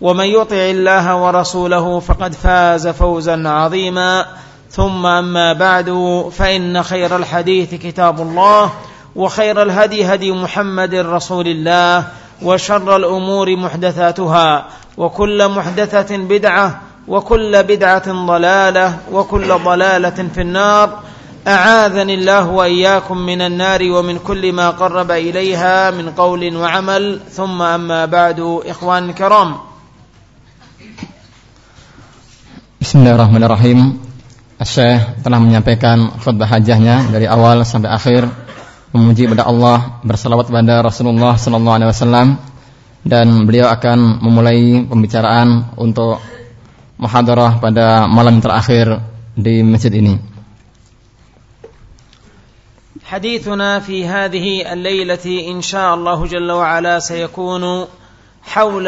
ومن يطع الله ورسوله فقد فاز فوزا عظيما. ثم أما بعد فإن خير الحديث كتاب الله وخير الهدي هدي محمد رسول الله وشر الأمور محدثاتها وكل محدثة بدعة وكل بدعة ضلالة وكل ضلالة في النار. أعاذني الله وإياكم من النار ومن كل ما قرب إليها من قول وعمل. ثم أما بعد إخوان الكرام. Bismillahirrahmanirrahim. Syekh telah menyampaikan khutbah hajahnya dari awal sampai akhir memuji kepada Allah, bersalawat kepada Rasulullah sallallahu alaihi wasallam dan beliau akan memulai pembicaraan untuk muhadarah pada malam terakhir di masjid ini. حديثنا في هذه الليلة إن شاء الله جل وعلا سيكون حول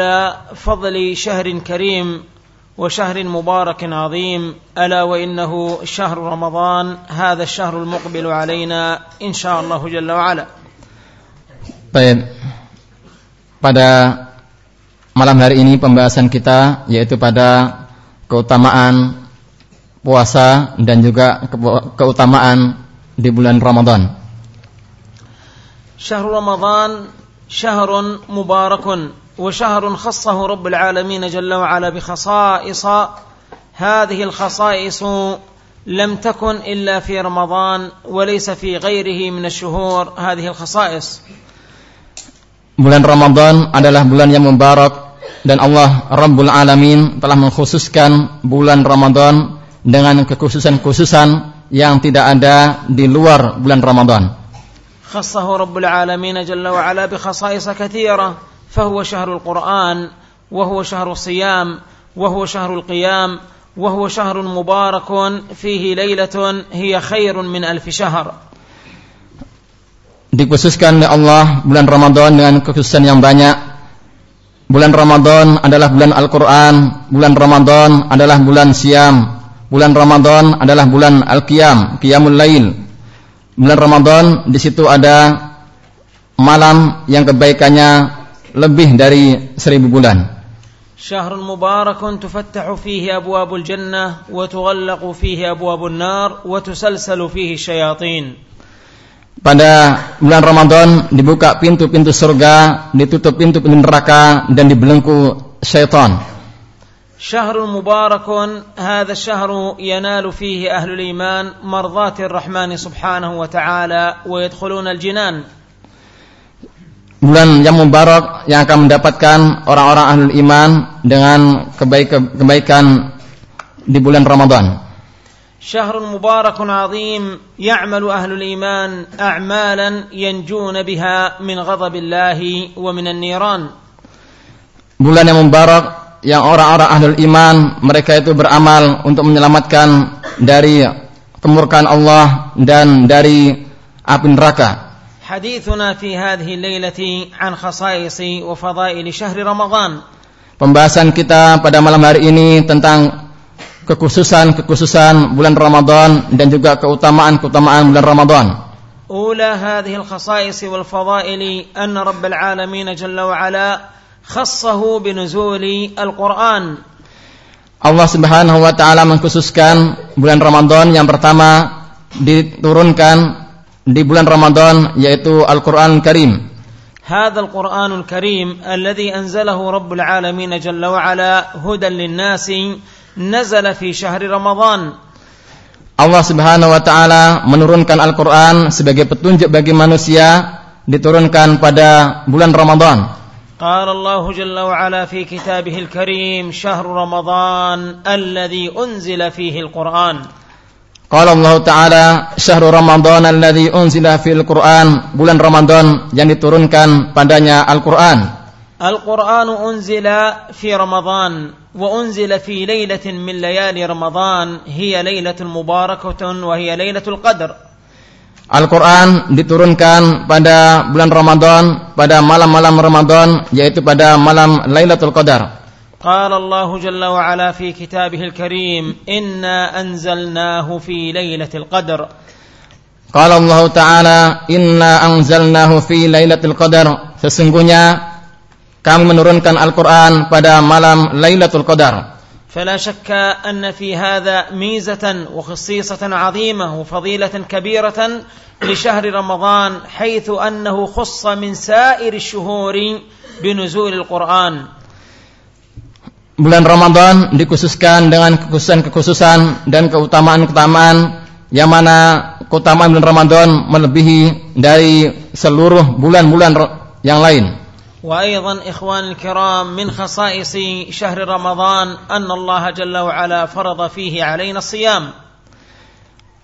فضل شهر كريم وشهر مبارك عظيم الا وانه شهر رمضان هذا الشهر المقبل علينا ان شاء الله جل وعلا. Baik. Pada malam hari ini pembahasan kita yaitu pada keutamaan puasa dan juga keutamaan di bulan Ramadan. شهر رمضان شهر مبارك وشهر خصه رب العالمين جل وعلا بخصائص هذه الخصائص لم تكن الا في رمضان وليس في غيره من الشهور هذه الخصائص Bulan Ramadan adalah bulan yang mubarak dan Allah Rabbul Alamin telah mengkhususkan bulan Ramadan dengan kekhususan-khususan yang tidak ada di luar bulan Ramadan. خصه رب العالمين جل وعلا بخصائص كثيره فهو شهر القرآن وهو شهر الصيام وهو شهر القيام وهو شهر مبارك فيه ليلة هي خير من ألف شهر Dikhususkan oleh Allah bulan Ramadan dengan kekhususan yang banyak. Bulan Ramadan adalah bulan Al-Quran. Bulan Ramadan adalah bulan siam. Bulan Ramadan adalah bulan Al-Qiyam, Qiyamul Lail. Bulan Ramadan di situ ada malam yang kebaikannya lebih dari seribu bulan. شهر مبارك تفتح فيه أبواب الجنة وتغلق فيه أبواب النار وتسلسل فيه الشياطين Pada bulan Ramadan dibuka pintu-pintu surga, ditutup pintu-pintu neraka dan dibelenggu syaitan. شهر مبارك هذا الشهر ينال فيه أهل الإيمان مرضات الرحمن سبحانه وتعالى ويدخلون الجنان bulan yang mubarak yang akan mendapatkan orang-orang ahlul iman dengan kebaikan di bulan Ramadan. شهر مبارك عظيم يعمل أهل الإيمان أعمالا ينجون بها من غضب الله ومن النيران. Bulan yang mubarak yang orang-orang ahlul iman mereka itu beramal untuk menyelamatkan dari kemurkaan Allah dan dari api neraka. حديثنا في هذه الليلة عن خصائص وفضائل شهر رمضان. Pembahasan kita pada malam hari ini tentang kekhususan-kekhususan bulan Ramadan dan juga keutamaan-keutamaan bulan Ramadan. أولى هذه الخصائص والفضائل أن رب العالمين جل وعلا خصه بنزول القرآن. Allah Subhanahu wa taala mengkhususkan bulan Ramadan yang pertama diturunkan di bulan Ramadan yaitu Al-Qur'an Karim. هذا القرآن الكريم الذي أنزله رب العالمين جل وعلا هدى للناس نزل في شهر رمضان Allah Subhanahu wa taala menurunkan Al-Qur'an sebagai petunjuk bagi manusia diturunkan pada bulan Ramadan. قال الله جل وعلا في كتابه الكريم شهر رمضان الذي أنزل فيه القرآن Qala Allah Ta'ala Syahrul Ramadan alladhi unzila fil Qur'an. Bulan Ramadan yang diturunkan padanya Al-Quran. Al-Quran unzila fi Ramadan Wa unzila fi laylatin min layali Ramadan Hiya laylatul mubarakatun wa hiya laylatul qadr. Al-Quran diturunkan pada bulan Ramadan Pada malam-malam Ramadan Yaitu pada malam Lailatul Qadar. قال الله جل وعلا في كتابه الكريم إنا أنزلناه في ليلة القدر. قال الله تعالى إنا أنزلناه في ليلة القدر. Sesungguhnya kami menurunkan Al-Quran pada malam Lailatul Qadar. فلا شك أن في هذا ميزة وخصيصة عظيمة وفضيلة كبيرة لشهر رمضان حيث أنه خص من سائر الشهور بنزول القرآن. Bulan Ramadan dikhususkan dengan kekhususan-kekhususan dan keutamaan-keutamaan yang mana keutamaan bulan Ramadan melebihi dari seluruh bulan-bulan yang lain. وايضا اخوان الكرام من خصائص شهر رمضان ان الله جل وعلا فرض فيه علينا الصيام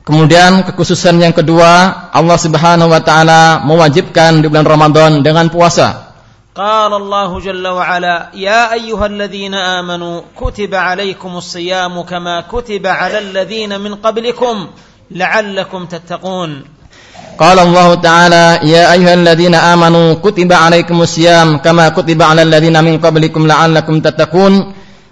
Kemudian kekhususan yang kedua, Allah Subhanahu wa taala mewajibkan di bulan Ramadan dengan puasa. قال الله جل وعلا يا أيها الذين آمنوا كتب عليكم الصيام كما كتب على الذين من قبلكم لعلكم تتقون قال الله تعالى يا أيها الذين آمنوا كتب عليكم الصيام كما كتب على الذين من قبلكم لعلكم تتقون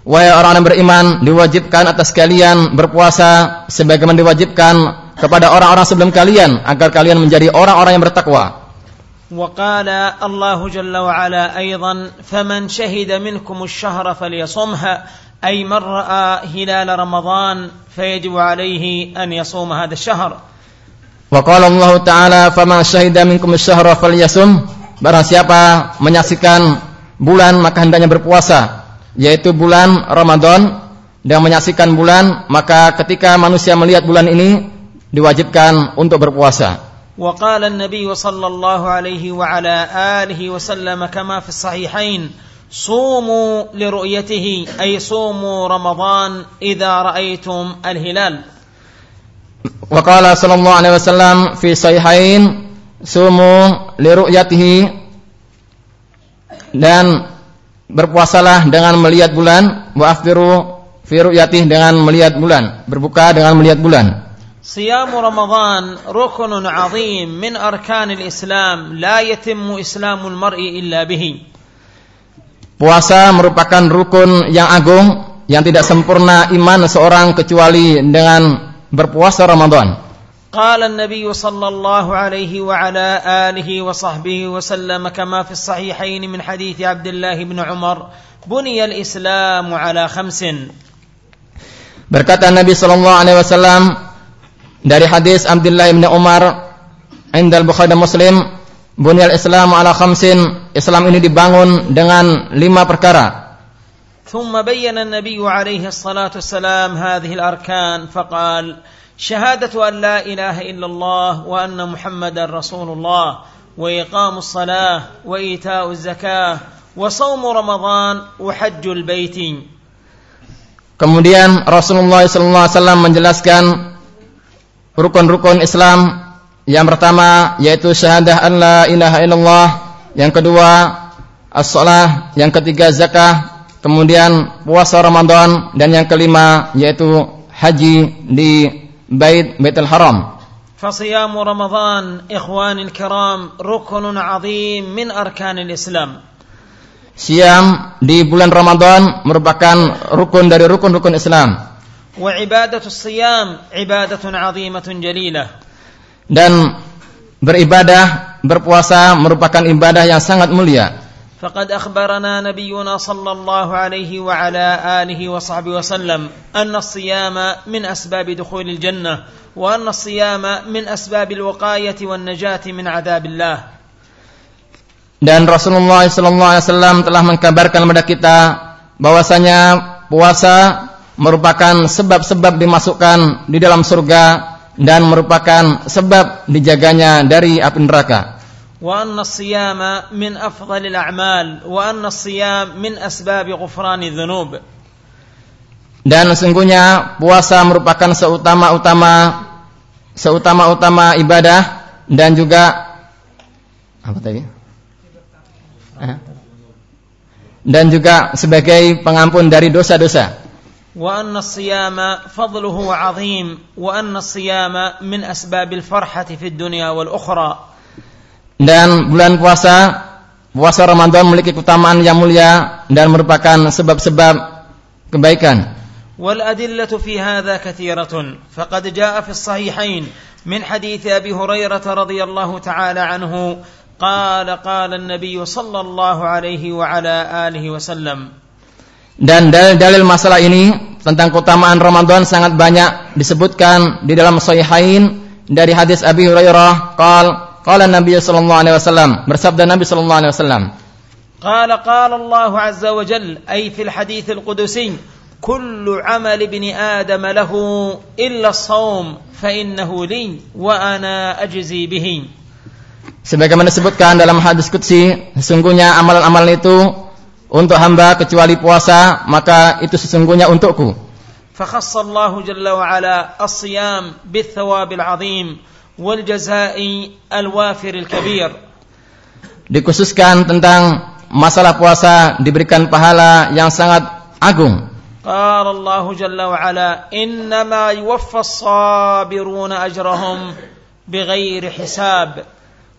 Wahai orang yang beriman diwajibkan atas kalian berpuasa sebagaimana diwajibkan kepada orang-orang sebelum kalian agar kalian menjadi orang-orang yang bertakwa. وقال الله جل وعلا أيضا فمن شهد منكم الشهر فليصمها أي من رأى هلال رمضان فيجب عليه أن يصوم هذا الشهر Wa qala Allah Ta'ala faman syahida minkum syahra falyasum barang siapa menyaksikan bulan maka hendaknya berpuasa yaitu bulan Ramadan dan menyaksikan bulan maka ketika manusia melihat bulan ini diwajibkan untuk berpuasa. وقال النبي صلى الله عليه وعلى آله وسلم كما في الصحيحين صوموا لرؤيته أي صوموا رمضان إذا رأيتم الهلال Wa qala sallallahu alaihi wasallam fi sahihain sumu li ru'yatihi dan berpuasalah dengan melihat bulan wa aftiru fi ru'yatihi dengan melihat bulan berbuka dengan melihat bulan صيام رمضان ركن عظيم من أركان الإسلام لا يتم إسلام المرء إلا به Puasa merupakan rukun yang agung yang tidak sempurna iman seorang kecuali dengan berpuasa Ramadan. قال النبي صلى الله عليه وعلى آله وصحبه وسلم كما في الصحيحين من حديث عبد الله بن عمر بني الإسلام على خمس Berkata Nabi sallallahu alaihi wasallam dari hadis Abdullah bin Umar Indal Bukhari dan Muslim Bunyal Islam ala khamsin Islam ini dibangun dengan lima perkara ثم بين النبي عليه الصلاة والسلام هذه الأركان فقال شهادة أن لا إله إلا الله وأن محمدا رسول الله وإقام الصلاة وإيتاء الزكاة وصوم رمضان وحج البيت Kemudian Rasulullah SAW menjelaskan rukun-rukun Islam yang pertama yaitu syahadah an la ilaha illallah, yang kedua as-salah, yang ketiga zakah, kemudian puasa Ramadan dan yang kelima yaitu haji di Bait Baitul Haram. فصيام رمضان إخواني الكرام ركن عظيم من أركان الإسلام Siam di bulan Ramadan merupakan rukun dari rukun-rukun Islam وعبادة الصيام عبادة عظيمة جليلة dan beribadah berpuasa merupakan ibadah yang sangat mulia. فقد أخبرنا نبينا صلى الله عليه وعلى آله وصحبه وسلم أن الصيام من أسباب دخول الجنة وأن الصيام من أسباب الوقاية والنجاة من عذاب الله Dan Rasulullah SAW telah mengkabarkan kepada kita bahwasanya puasa merupakan sebab-sebab dimasukkan di dalam surga dan merupakan sebab dijaganya dari api neraka. وأن الصيام من أفضل الأعمال وأن الصيام من أسباب غفران الذنوب dan sesungguhnya puasa merupakan seutama-utama seutama-utama ibadah dan juga apa tadi? Eh? Dan juga sebagai pengampun dari dosa-dosa. وأن الصيام فضله عظيم وأن الصيام من أسباب الفرحة في الدنيا والأخرى. Dan bulan puasa puasa Ramadan memiliki keutamaan yang mulia dan merupakan sebab-sebab kebaikan. والأدلة في هذا كثيرة فقد جاء في الصحيحين من حديث أبي هريرة رضي الله تعالى عنه قال قال النبي صلى الله عليه وعلى آله وسلم Dan dalil-dalil masalah ini tentang keutamaan Ramadan sangat banyak disebutkan di dalam Sahihain dari hadis Abi Hurairah qal qala Nabi sallallahu alaihi wasallam bersabda Nabi sallallahu alaihi wasallam قال قال الله عز وجل أي في الحديث القدسي كل عمل ابن آدم له إلا الصوم فإنه لي وأنا أجزي به Sebagaimana disebutkan dalam hadis qudsi sesungguhnya amalan-amalan itu untuk hamba kecuali puasa maka itu sesungguhnya untukku فخص الله جل وعلا الصيام بالثواب العظيم والجزاء الوافر الكبير dikhususkan tentang masalah puasa diberikan pahala yang sangat agung قال الله جل وعلا إنما يوفى الصابرون أجرهم بغير حساب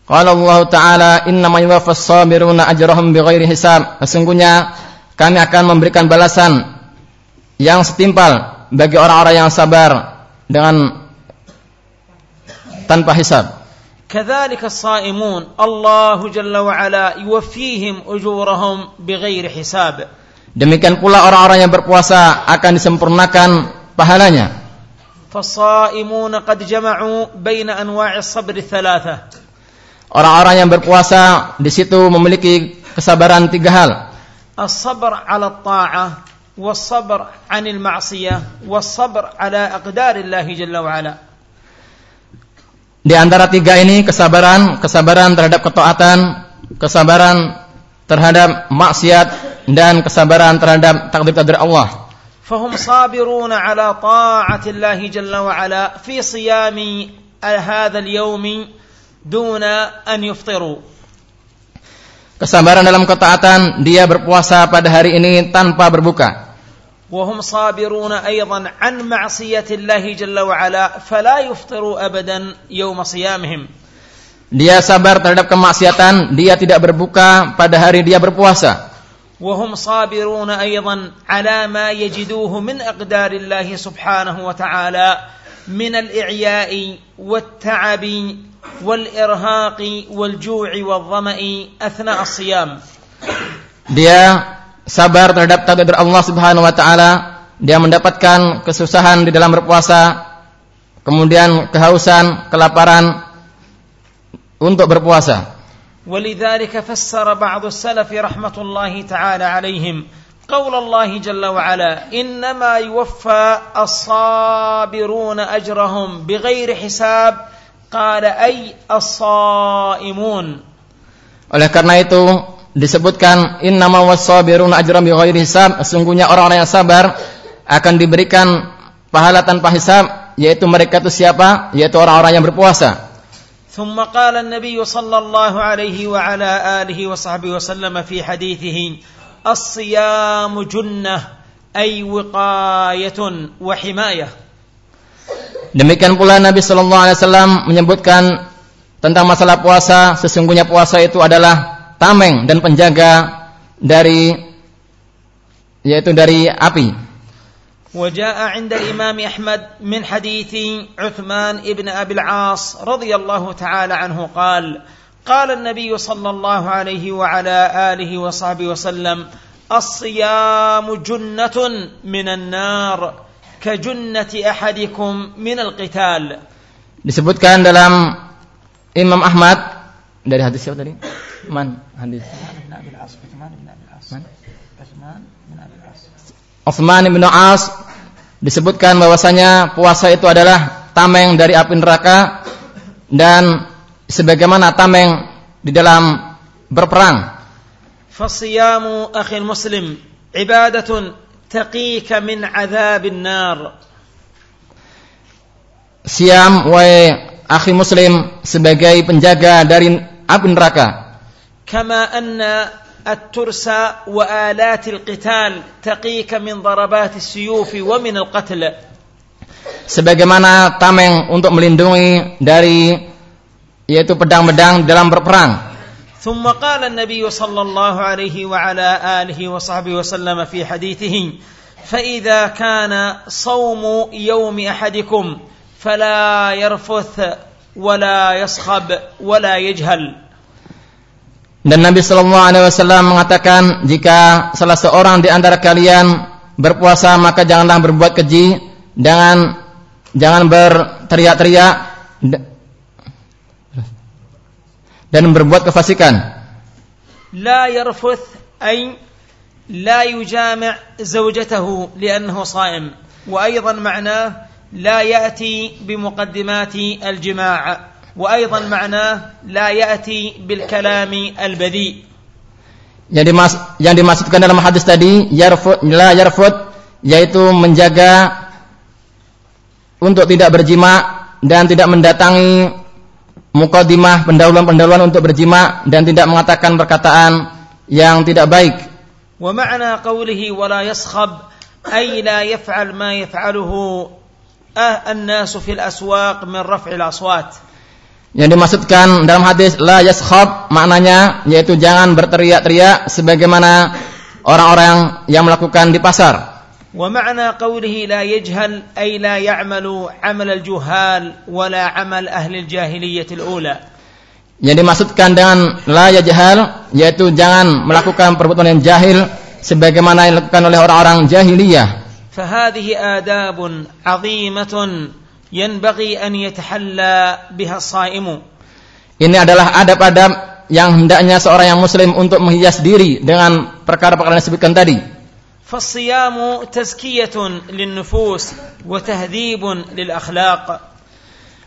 Qala Allah Ta'ala innama yuwaffas sabiruna ajrahum bighairi hisab. Sesungguhnya kami akan memberikan balasan yang setimpal bagi orang-orang yang sabar dengan tanpa hisab. كذلك الصائمون الله جل وعلا يوفيهم أجورهم بغير حساب Demikian pula orang-orang yang berpuasa akan disempurnakan pahalanya. فالصائمون قد جمعوا بين أنواع الصبر الثلاثة Orang-orang yang berpuasa di situ memiliki kesabaran tiga hal. As-sabr 'ala ta'ah was-sabr 'anil ma'siyah was-sabr 'ala aqdarillahi jalla wa ala. Di antara tiga ini kesabaran, kesabaran terhadap ketaatan, kesabaran terhadap maksiat dan kesabaran terhadap takdir-takdir Allah. Fahum sabirun ala ta'atillahi jalla wa ala fi siyami hadha al-yawmi دون أن يفطروا Kesabaran dalam ketaatan, dia berpuasa pada hari ini tanpa berbuka. وهم صابرون أيضا عن معصية الله جل وعلا فلا يفطروا أبدا يوم صيامهم Dia sabar terhadap kemaksiatan, dia tidak berbuka pada hari dia berpuasa. وهم صابرون أيضا على ما يجدوه من أقدار الله سبحانه وتعالى من الإعياء والتعب والإرهاق والجوع والظمأ أثناء الصيام Dia sabar terhadap takdir Allah Subhanahu wa taala, dia mendapatkan kesusahan di dalam berpuasa, kemudian kehausan, kelaparan untuk berpuasa. ولذلك فسر بعض السلف رحمة الله تعالى عليهم قول الله جل وعلا إنما يوفى الصابرون أجرهم بغير حساب قال أي الصائمون Oleh karena itu disebutkan innama wassabiruna ajran bighairi hisab, sesungguhnya orang-orang yang sabar akan diberikan pahala tanpa hisab, yaitu mereka itu siapa? Yaitu orang-orang yang berpuasa. ثم قال النبي صلى الله عليه وعلى آله وصحبه وسلم في حديثه الصيام جنة أي وقاية وحماية Demikian pula Nabi Shallallahu Alaihi Wasallam menyebutkan tentang masalah puasa. Sesungguhnya puasa itu adalah tameng dan penjaga dari yaitu dari api. وجاء عند الإمام أحمد من حديث عثمان ابن أبي العاص رضي الله تعالى عنه قال قال النبي صلى الله عليه وعلى آله وصحبه وسلم الصيام جنة من النار كجنة أحدكم من القتال Disebutkan dalam Imam Ahmad dari hadis siapa tadi? Man hadis. Man? Utsman bin As disebutkan bahwasanya puasa itu adalah tameng dari api neraka dan sebagaimana tameng di dalam berperang. فصيام أخي المسلم عبادة تقيك من عذاب النار Siam wahai akhi muslim sebagai penjaga dari api neraka. كما أن الترس وآلات القتال تقيك من ضربات السيوف ومن القتل Sebagaimana tameng untuk melindungi dari yaitu pedang-pedang dalam berperang. ثم قال النبي صلى الله عليه وعلى آله وصحبه وسلم في حديثه فإذا كان صوم يوم أحدكم فلا يرفث ولا يصخب ولا يجهل Dan Nabi Shallallahu Alaihi Wasallam mengatakan jika salah seorang di antara kalian berpuasa maka janganlah berbuat keji, jangan jangan berteriak-teriak dan berbuat kefasikan. لا يرفث أي لا يجامع زوجته لأنه صائم وأيضا معناه لا يأتي بمقدمات الجماع وأيضا معناه لا يأتي بالكلام البذيء Yang, dimas yang dimaksudkan dalam hadis tadi yarfut la yarfut yaitu menjaga untuk tidak berjima dan tidak mendatangi mukadimah pendahuluan-pendahuluan untuk berjima dan tidak mengatakan perkataan yang tidak baik. Wa ma'na qawlihi wa la yaskhab ay la yaf'al ma yaf'aluhu ah an-nas fil aswaq min raf'il aswat. Yang dimaksudkan dalam hadis la yaskhab maknanya yaitu jangan berteriak-teriak sebagaimana orang-orang yang melakukan di pasar. ومعنى قوله لا يجهل أي لا يعمل عمل الجهال ولا عمل أهل الجاهلية الأولى Yang dimaksudkan dengan la yajhal yaitu jangan melakukan perbuatan yang jahil sebagaimana yang dilakukan oleh orang-orang jahiliyah. فهذه آداب عظيمة ينبغي أن يتحلى بها الصائم Ini adalah adab-adab yang hendaknya seorang yang muslim untuk menghias diri dengan perkara-perkara yang disebutkan tadi. فالصيام تزكية للنفوس وتهذيب للأخلاق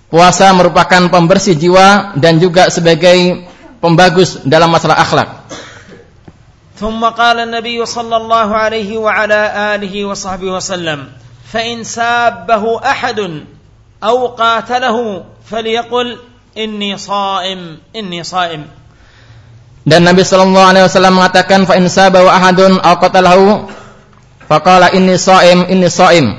Puasa merupakan pembersih jiwa dan juga sebagai pembagus dalam masalah akhlak. ثم قال النبي صلى الله عليه وعلى آله وصحبه وسلم فإن سابه أحد أو قاتله فليقل إني صائم إني صائم Dan Nabi sallallahu alaihi wasallam mengatakan fa in sabahu ahadun aw qatalahu faqala inni so'im, inni so'im.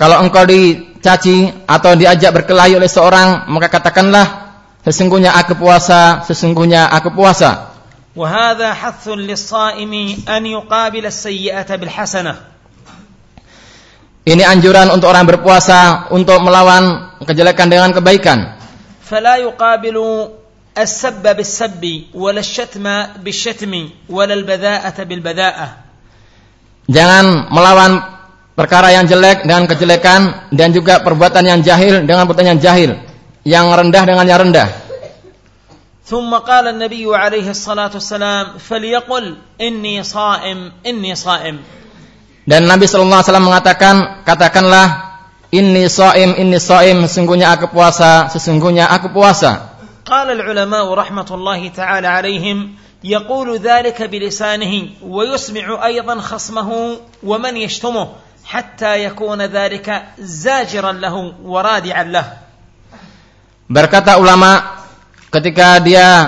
Kalau engkau dicaci atau diajak berkelahi oleh seorang, maka katakanlah sesungguhnya aku puasa, sesungguhnya aku puasa. Wa hathun lis-shaimi an yuqabila bil. Ini anjuran untuk orang berpuasa untuk melawan kejelekan dengan kebaikan. Fala yuqabilu as-sabba bis-sabbi wal asy-syatma بالبذاءة badha'ata bil badha'ah. Jangan melawan perkara yang jelek dengan kejelekan dan juga perbuatan yang jahil dengan perbuatan yang jahil, yang rendah dengan yang rendah. ثم قال النبي عليه الصلاة والسلام فليقل إني صائم إني صائم Dan Nabi sallallahu alaihi wasallam mengatakan, katakanlah inni shaim inni shaim sesungguhnya aku puasa, sesungguhnya aku puasa. قال العلماء رحمة الله تعالى عليهم يقول ذلك بلسانه ويسمع أيضا خصمه ومن يشتمه حتى يكون ذلك زاجرا له ورادعا له Berkata ulama ketika dia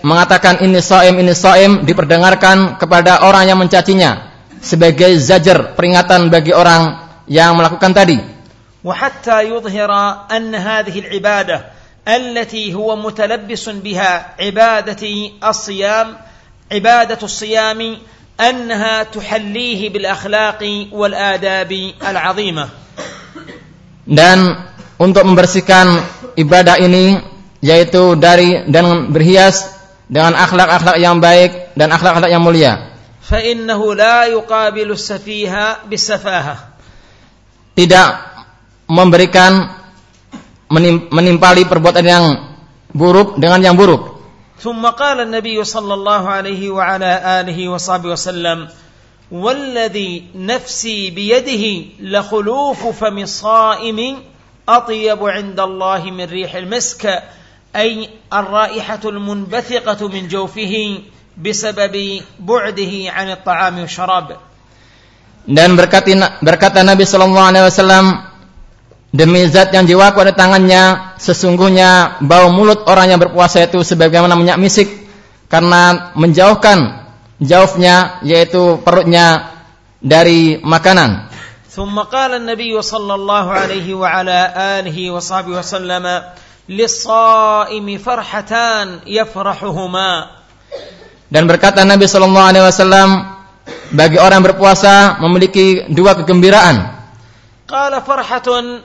mengatakan ini shaim ini shaim diperdengarkan kepada orang yang mencacinya sebagai zajar peringatan bagi orang yang melakukan tadi. وحتى يظهر أن هذه العبادة التي هو متلبس بها عبادة الصيام عبادة الصيام أنها تحليه بالأخلاق والآداب العظيمة Dan untuk membersihkan ibadah ini yaitu dari dan berhias dengan akhlak-akhlak yang baik dan akhlak-akhlak yang mulia. فإنه لا يقابل السفيه بالسفاهة Tidak memberikan menimpali perbuatan yang buruk dengan yang buruk. ثم قال النبي صلى الله عليه وعلى آله وصحبه وسلم والذي نفسي بيده لخلوف فم الصائم أطيب عند الله من ريح المسك أي الرائحة المنبثقة من جوفه بسبب بعده عن الطعام والشراب dan berkati, berkata Nabi Shallallahu Alaihi Wasallam demi zat yang jiwaku ada tangannya sesungguhnya bau mulut orang yang berpuasa itu sebagaimana minyak misik karena menjauhkan jauhnya yaitu perutnya dari makanan ثم قال النبي صلى الله عليه وعلى آله وصحبه وسلم للصائم فرحتان يفرحهما dan berkata Nabi Shallallahu Alaihi Wasallam bagi orang yang berpuasa memiliki dua kegembiraan. Qala farhatun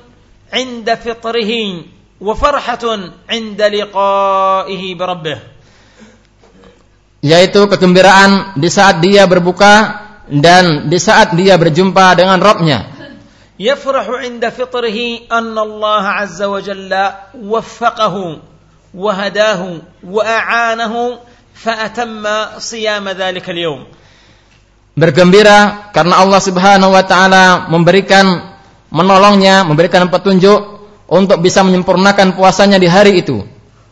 'inda fitrihi wa farhatun 'inda liqa'ihi bi rabbih. Yaitu kegembiraan di saat dia berbuka dan di saat dia berjumpa dengan Rabbnya. يفرح عند فطره أن الله عز وجل وفقه وهداه وأعانه فأتم صيام ذلك اليوم bergembira karena Allah Subhanahu wa taala memberikan menolongnya, memberikan petunjuk untuk bisa menyempurnakan puasanya di hari itu.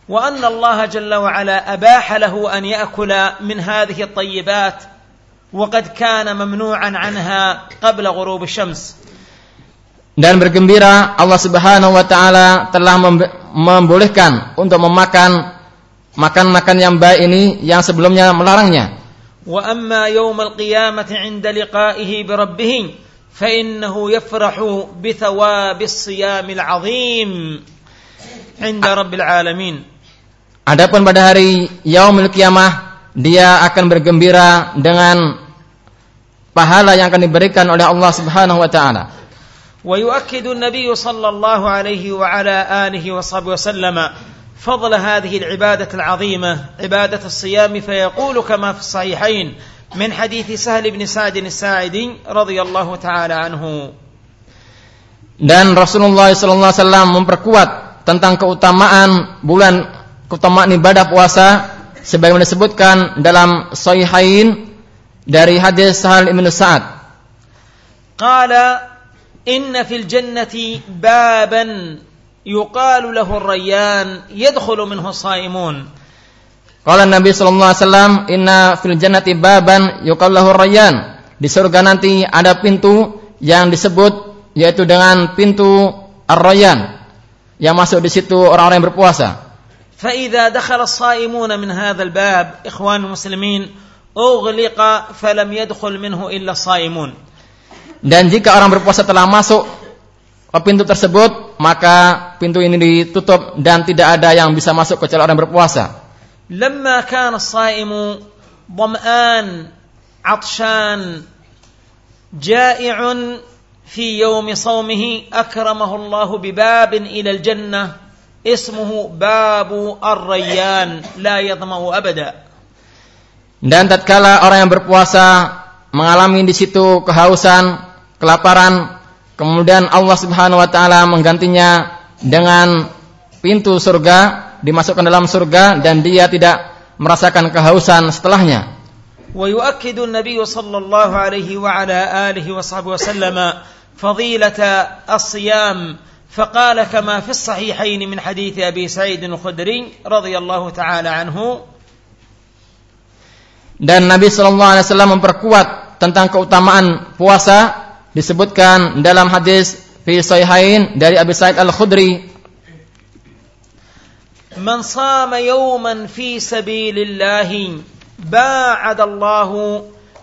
وأن الله جل وعلا أباح له أن يأكل من هذه الطيبات وقد كان ممنوعا عنها قبل غروب الشمس dan bergembira Allah Subhanahu wa taala telah membolehkan untuk memakan makan-makan yang baik ini yang sebelumnya melarangnya. Wa amma yawmal qiyamati 'inda liqa'ihi bi rabbih فانه يفرح بثواب الصيام العظيم عند رب العالمين Adapun pada hari yaumul kiamah dia akan bergembira dengan pahala yang akan diberikan oleh Allah Subhanahu wa taala. Wa yuakkidu an-nabiy sallallahu alaihi wa ala alihi wa sahbihi wasallam fadl hadhihi al-ibadah al-'azimah ibadah as-siyam fa yaqulu kama fi sahihain من حديث سهل بن سعد الساعدي رضي الله تعالى عنه dan Rasulullah SAW memperkuat tentang keutamaan bulan keutamaan ibadah puasa sebagaimana disebutkan dalam Sahihain dari hadis Sahal bin Sa'ad. Qala إن في الجنة بابا يقال له الريان يدخل منه الصائمون Qala Nabi sallallahu alaihi wasallam inna fil jannati baban yuqal lahu rayyan. Di surga nanti ada pintu yang disebut yaitu dengan pintu ar-rayyan yang masuk di situ orang-orang yang berpuasa. فإذا دخل الصائمون من هذا الباب إخوان المسلمين أغلق فلم يدخل منه إلا الصائمون dan jika orang berpuasa telah masuk ke pintu tersebut, maka pintu ini ditutup dan tidak ada yang bisa masuk kecuali orang berpuasa. لما كان الصائم ظمآن عطشان جائع في يوم صومه أكرمه الله بباب إلى الجنة اسمه باب الريان لا يظمأ أبدا dan tatkala orang yang berpuasa mengalami di situ kehausan kelaparan, kemudian Allah Subhanahu wa taala menggantinya dengan pintu surga, dimasukkan dalam surga dan dia tidak merasakan kehausan setelahnya. ويؤكد النبي صلى الله عليه وعلى آله وصحبه وسلم فضيلة الصيام فقال كما في الصحيحين من حديث أبي سعيد الخدري رضي الله تعالى عنه dan Nabi Shallallahu Alaihi Wasallam memperkuat tentang keutamaan puasa disebutkan dalam hadis fi sahihain dari Abi Sa'id Al-Khudri Man sama yawman fi sabilillah ba'ada Allah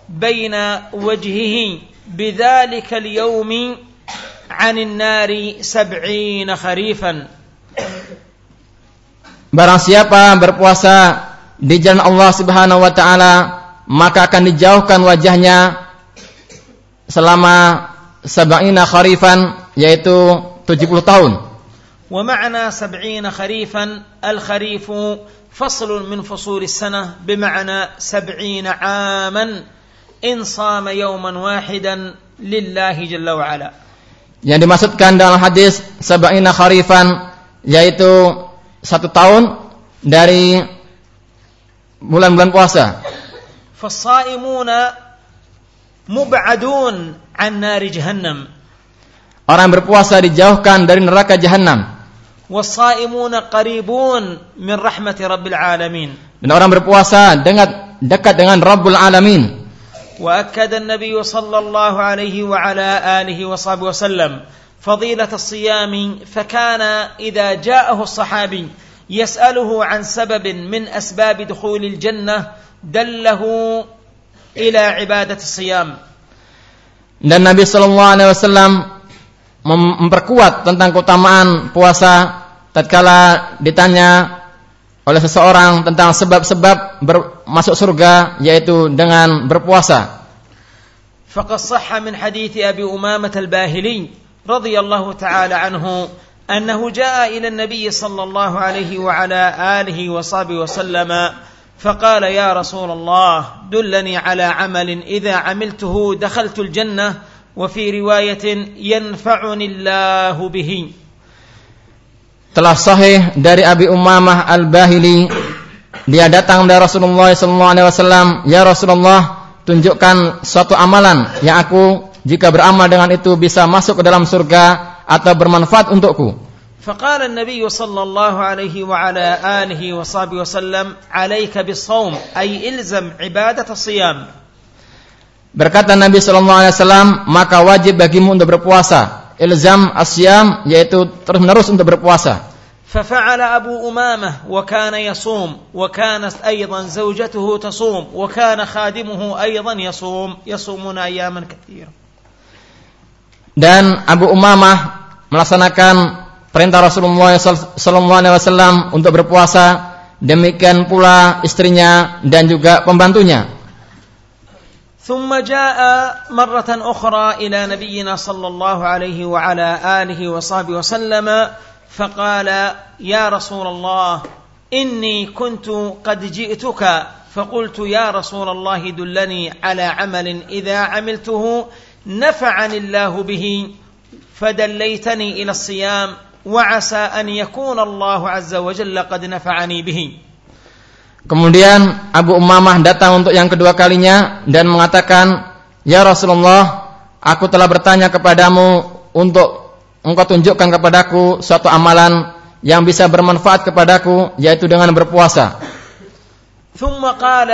baina wajhihi bidzalika al-yawm 'an an-nari 70 kharifan Barang siapa berpuasa di jalan Allah Subhanahu wa taala maka akan dijauhkan wajahnya selama sab'ina kharifan yaitu 70 tahun. ومعنى سبعين خريفا الخريف فصل من فصول السنة بمعنى سبعين عاما إن صام يوما واحدا لله جل وعلا Yang dimaksudkan dalam hadis sab'ina kharifan yaitu satu tahun dari bulan-bulan puasa. فالصائمون مبعدون عن نار جهنم Orang berpuasa dijauhkan dari neraka jahanam. والصائمون قريبون من رحمة رب العالمين Dan orang berpuasa dekat dekat dengan Rabbul Alamin. وأكد النبي صلى الله عليه وعلى آله وصحبه وسلم فضيلة الصيام فكان إذا جاءه الصحابي يسأله عن سبب من أسباب دخول الجنة دله إلى عبادة الصيام Dan Nabi Shallallahu Alaihi Wasallam memperkuat tentang keutamaan puasa tatkala ditanya oleh seseorang tentang sebab-sebab ber- masuk surga yaitu dengan berpuasa. فقد صح من حديث أبي أمامة الباهلي رضي الله تعالى عنه أنه جاء إلى النبي صلى الله عليه وعلى آله وصحبه وسلم فقال يا رسول الله دلني على عمل إذا عملته دخلت الجنة وفي رواية ينفعني الله به Telah sahih dari Abi Umamah Al-Bahili dia datang dari Rasulullah sallallahu alaihi wasallam, "Ya Rasulullah, tunjukkan suatu amalan yang aku jika beramal dengan itu bisa masuk ke dalam surga atau bermanfaat untukku." فقال النبي صلى الله عليه وعلى آله وصحبه وسلم عليك بالصوم أي إلزم عبادة الصيام Berkata Nabi sallallahu alaihi wasallam, maka wajib bagimu untuk berpuasa. Ilzam asyam yaitu terus-menerus untuk berpuasa. ففعل أبو أمامة وكان يصوم وكانت أيضا زوجته تصوم وكان خادمه أيضا يصوم يصومون أياما كثيرة Dan Abu Umamah melaksanakan perintah Rasulullah sallallahu alaihi wasallam untuk berpuasa. Demikian pula istrinya dan juga pembantunya. ثم جاء مرة أخرى إلى نبينا صلى الله عليه وعلى آله وصحبه وسلم فقال يا رسول الله إني كنت قد جئتك. فقلت يا رسول الله دلني على عمل إذا عملته نفعني الله به فدليتني إلى الصيام وعسى أن يكون الله عز وجل قد نفعني به. Kemudian Abu Umamah datang untuk yang kedua kalinya dan mengatakan, "Ya Rasulullah, aku telah bertanya kepadamu untuk engkau tunjukkan kepadaku suatu amalan yang bisa bermanfaat kepadaku yaitu dengan berpuasa." ثم قال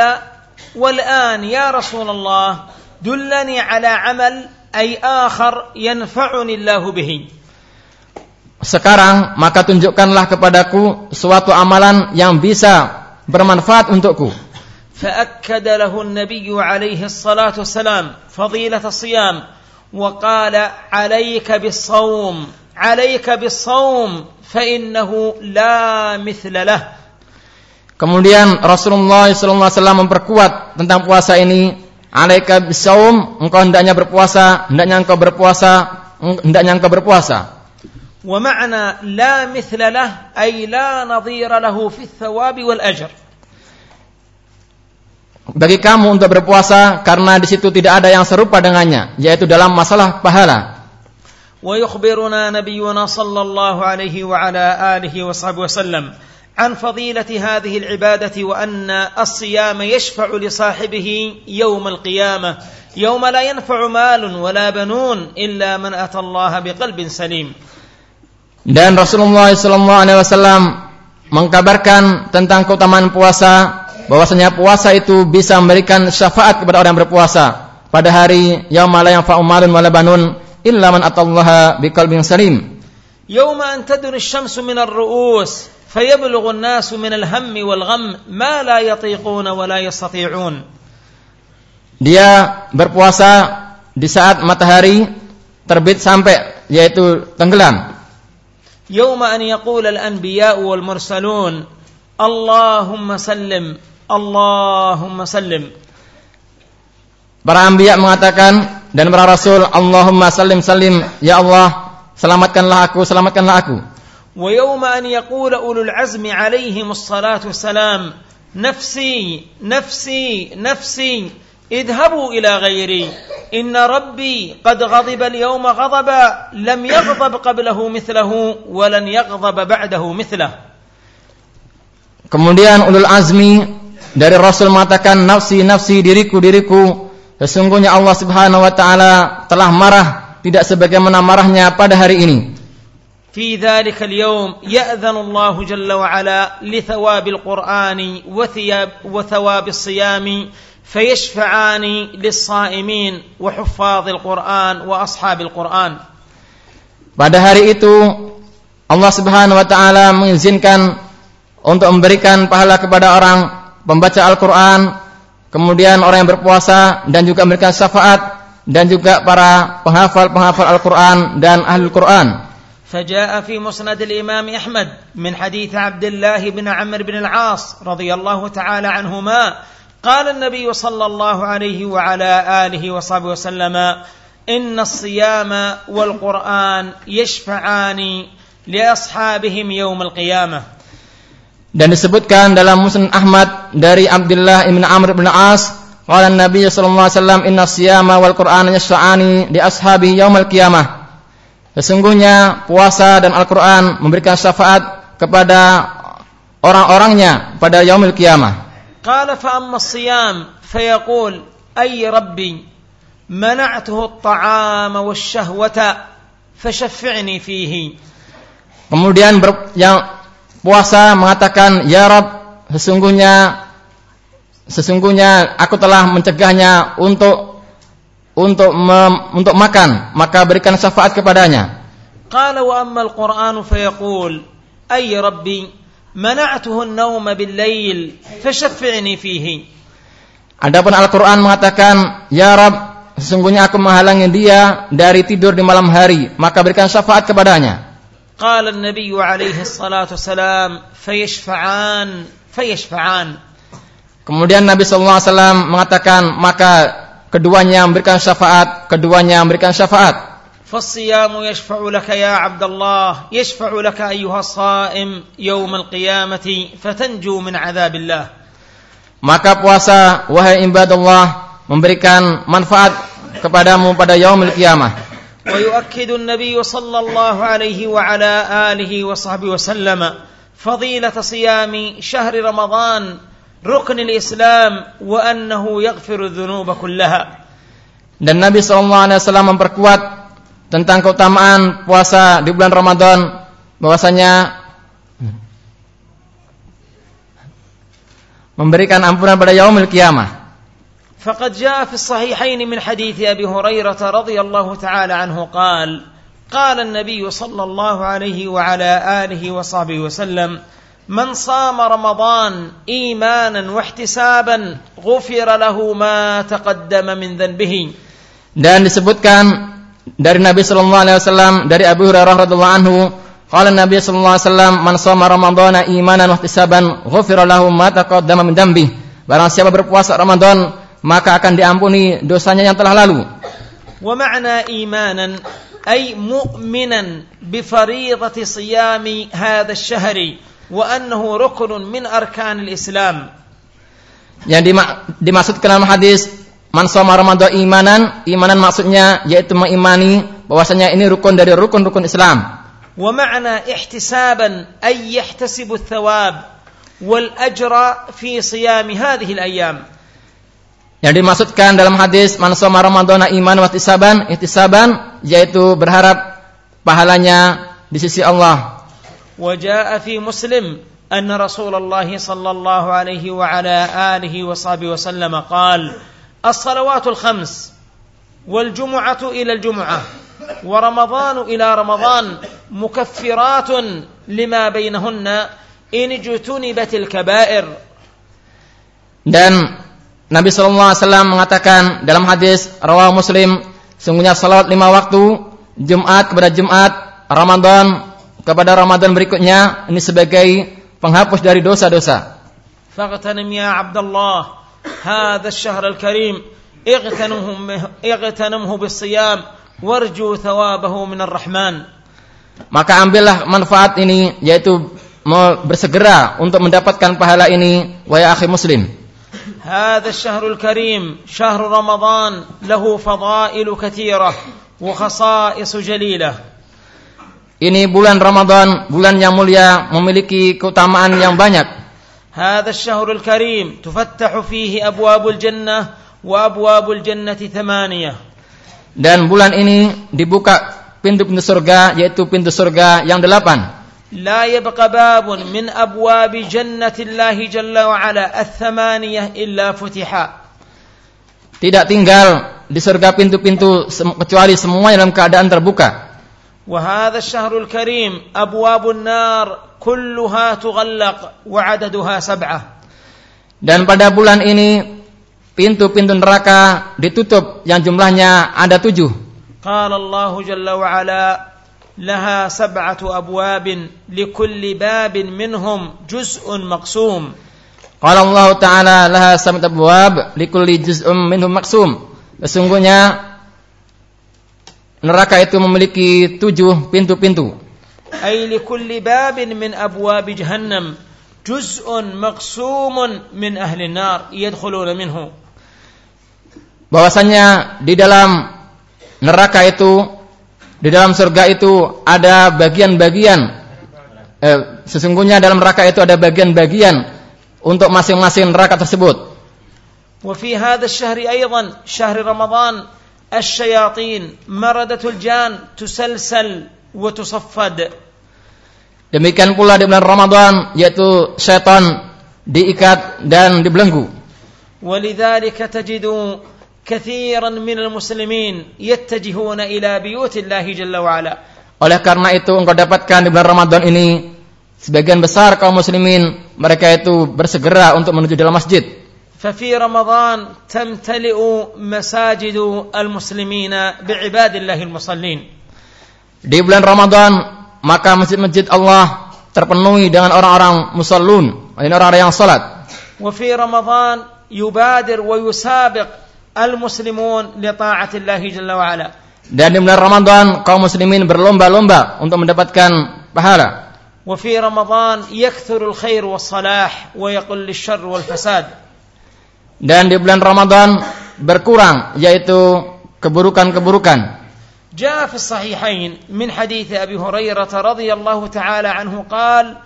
والآن يا رسول الله دلني على عمل أي آخر ينفعني الله به Sekarang maka tunjukkanlah kepadaku suatu amalan yang bisa bermanfaat untukku. فأكد له النبي عليه الصلاة والسلام فضيلة الصيام وقال عليك بالصوم عليك بالصوم فإنه لا مثل له Kemudian Rasulullah SAW memperkuat tentang puasa ini. Alaika bisaum, engkau hendaknya berpuasa, hendaknya engkau berpuasa, hendaknya engkau berpuasa. ومعنى لا مثل له أي لا نظير له في الثواب والأجر Bagi kamu untuk berpuasa karena di situ tidak ada yang serupa dengannya, yaitu dalam masalah pahala. ويخبرنا نبينا صلى الله عليه وعلى آله وصحبه وسلم عن فضيلة هذه العبادة وأن الصيام يشفع لصاحبه يوم القيامة يوم لا ينفع مال ولا بنون إلا من أتى الله بقلب سليم Dan Rasulullah SAW mengkabarkan tentang keutamaan puasa, bahwasanya puasa itu bisa memberikan syafaat kepada orang yang berpuasa pada hari yauma la yanfa'u malun wala banun illa man atallaha biqalbin salim. يوم أن تدنو الشمس من الرؤوس فيبلغ الناس من الهم والغم ما لا يطيقون ولا يستطيعون Dia berpuasa di saat matahari terbit sampai yaitu tenggelam. yauma an yaqul al anbiya wal mursalun Allahumma sallim Allahumma sallim Para anbiya mengatakan dan para rasul Allahumma Salim Salim, ya Allah selamatkanlah aku selamatkanlah aku. Wa yauma an yaqula ulul azmi alaihim salatu salam. Nafsi nafsi nafsi نفسي اذهبوا إلى غيري إن ربي قد غضب اليوم غضبا لم يغضب قبله مثله ولن يغضب بعده مثله Kemudian ulul azmi dari Rasul mengatakan nafsi nafsi diriku diriku Sesungguhnya Allah Subhanahu wa taala telah marah tidak sebagaimana marahnya pada hari ini. في ذلك اليوم يأذن الله جل وعلا لثواب القرآن وثياب وثواب الصيام فيشفعان للصائمين وحفاظ القرآن وأصحاب القرآن. Pada hari itu Allah Subhanahu wa taala mengizinkan untuk memberikan pahala kepada orang pembaca Al-Qur'an, kemudian orang yang berpuasa dan juga memberikan syafaat dan juga para penghafal-penghafal Al-Qur'an dan ahli Al-Qur'an. فجاء في مسند الإمام أحمد من حديث عبد الله بن عمرو بن العاص رضي الله تعالى عنهما قال النبي صلى الله عليه وعلى آله وصحبه وسلم إن الصيام والقرآن يشفعان لأصحابهم يوم القيامة Dan disebutkan dalam Musnad Ahmad dari Abdullah bin Amr bin As, qala Nabi sallallahu alaihi wasallam inna siyama wal Qur'ana yashfa'ani di ashabi yaumil qiyamah. Sesungguhnya puasa dan Al-Qur'an memberikan syafaat kepada orang-orangnya pada yaumil qiyamah. قال فأما الصيام فيقول أي ربي منعته الطعام والشهوة فشفعني فيه Kemudian ber, yang puasa mengatakan, "Ya Rab, sesungguhnya sesungguhnya aku telah mencegahnya untuk untuk mem, untuk makan, maka berikan syafaat kepadanya." قال وأما القرآن فيقول أي ربي منعته النوم بالليل فشفعني فيه Adapun Al-Qur'an mengatakan, "Ya Rab, sesungguhnya aku menghalangi dia dari tidur di malam hari, maka berikan syafaat kepadanya." قال النبي عليه الصلاة والسلام فيشفعان فيشفعان Kemudian Nabi sallallahu alaihi wasallam mengatakan, maka keduanya memberikan syafaat, keduanya memberikan syafaat. فالصيام يشفع لك يا عبد الله يشفع لك أيها الصائم يوم القيامة فتنجو من عذاب الله Maka puasa wahai ibadallah memberikan manfaat kepadamu pada yaumil qiyamah. ويؤكد النبي صلى الله عليه وعلى آله وصحبه وسلم فضيلة صيام شهر رمضان ركن الإسلام وأنه يغفر الذنوب كلها Dan Nabi sallallahu alaihi wasallam memperkuat tentang keutamaan puasa di bulan Ramadan bahwasanya memberikan ampunan pada yaumil qiyamah. فقد جاء في الصحيحين من حديث ابي هريره رضي الله تعالى عنه قال قال النبي صلى الله عليه وعلى اله وصحبه وسلم من صام رمضان ايمانا واحتسابا غفر له ما تقدم من ذنبه Dan disebutkan dari Nabi sallallahu alaihi wasallam dari Abu Hurairah radhiyallahu anhu Qala Nabi sallallahu alaihi wasallam man shoma ramadhana imanan wa ihtisaban ghufira lahu ma taqaddama min dambi. Barang siapa berpuasa Ramadan maka akan diampuni dosanya yang telah lalu. Wa ma'na imanan ay mu'minan bi fariidati siyami hadha asy-syahri wa annahu rukun min arkanil Islam. Yang dimaksud dalam hadis Man shoma Ramadan imanan, imanan maksudnya yaitu mengimani bahwasanya ini rukun dari rukun-rukun Islam. Wa ma'na ihtisaban ay yahtasibu thawab wal ajra fi siyam hadhihi al-ayyam. Yang dimaksudkan dalam hadis man shoma Ramadan iman wa ihtisaban, ihtisaban yaitu berharap pahalanya di sisi Allah. Wa jaa fi Muslim anna Rasulullah sallallahu alaihi wa ala alihi wa sahbihi wasallam qala الصلوات الخمس والجمعه الى الجمعه ورمضان الى رمضان مكفرات لما بينهن ان اجتنبت الكبائر Dan Nabi sallallahu alaihi wasallam mengatakan dalam hadis rawah Muslim, sungguhnya salat lima waktu, Jumat kepada Jumat, Ramadan kepada Ramadan berikutnya ini sebagai penghapus dari dosa-dosa. فاغتنم يا عبد الله هذا الشهر الكريم اغتنمه, اغتنمه بالصيام وارجو ثوابه من الرحمن Maka ambillah manfaat ini yaitu mau bersegera untuk mendapatkan pahala ini wahai akhi muslim. هذا الشهر الكريم شهر رمضان له فضائل كثيرة وخصائص جليلة Ini bulan Ramadan, bulan yang mulia memiliki keutamaan yang banyak. هذا الشهر الكريم تفتح فيه أبواب الجنة وأبواب الجنة ثمانية Dan bulan ini dibuka pintu-pintu surga yaitu pintu surga yang delapan. لا يبقى باب من أبواب جنة الله جل وعلا الثمانية إلا فتحا Tidak tinggal di surga pintu-pintu sem- kecuali semua dalam keadaan terbuka. وهذا الشهر الكريم أبواب النار kulluha tughallaq wa adaduha sab'ah. Dan pada bulan ini pintu-pintu neraka ditutup yang jumlahnya ada tujuh. Qala Allah Jalla wa Ala laha sab'atu abwabin likulli babin minhum juz'un maqsum. Qala Allah Ta'ala laha sab'atu abwab likulli juz'un minhum maqsum. Sesungguhnya neraka itu memiliki tujuh pintu-pintu أي لكل باب من أبواب جهنم جزء مقسوم من أهل النار يدخلون منه Bahwasanya di dalam neraka itu, di dalam surga itu ada bagian-bagian. Eh, sesungguhnya dalam neraka itu ada bagian-bagian untuk masing-masing neraka tersebut. وفي هذا الشهر أيضا شهر رمضان الشياطين مردة الجان تسلسل وتصفد Demikian pula di bulan Ramadan yaitu setan diikat dan dibelenggu. ولذلك تجد كثيرا من المسلمين يتجهون إلى بيوت الله جل وعلا Oleh karena itu engkau dapatkan di bulan Ramadan ini sebagian besar kaum muslimin mereka itu bersegera untuk menuju dalam masjid. ففي رمضان تمتلئ مساجد المسلمين بعباد الله المصلين Di bulan Ramadan maka masjid-masjid Allah terpenuhi dengan orang-orang musallun, ini orang-orang yang salat. Wa fi Ramadan yubadir wa yusabiq al-muslimun li ta'atillah jalla wa ala. Dan di bulan Ramadan kaum muslimin berlomba-lomba untuk mendapatkan pahala. Wa fi Ramadan yakthuru al-khair wa salah wa yaqul wal fasad. Dan di bulan Ramadan berkurang yaitu keburukan-keburukan جاء في الصحيحين من حديث أبي هريرة رضي الله تعالى عنه قال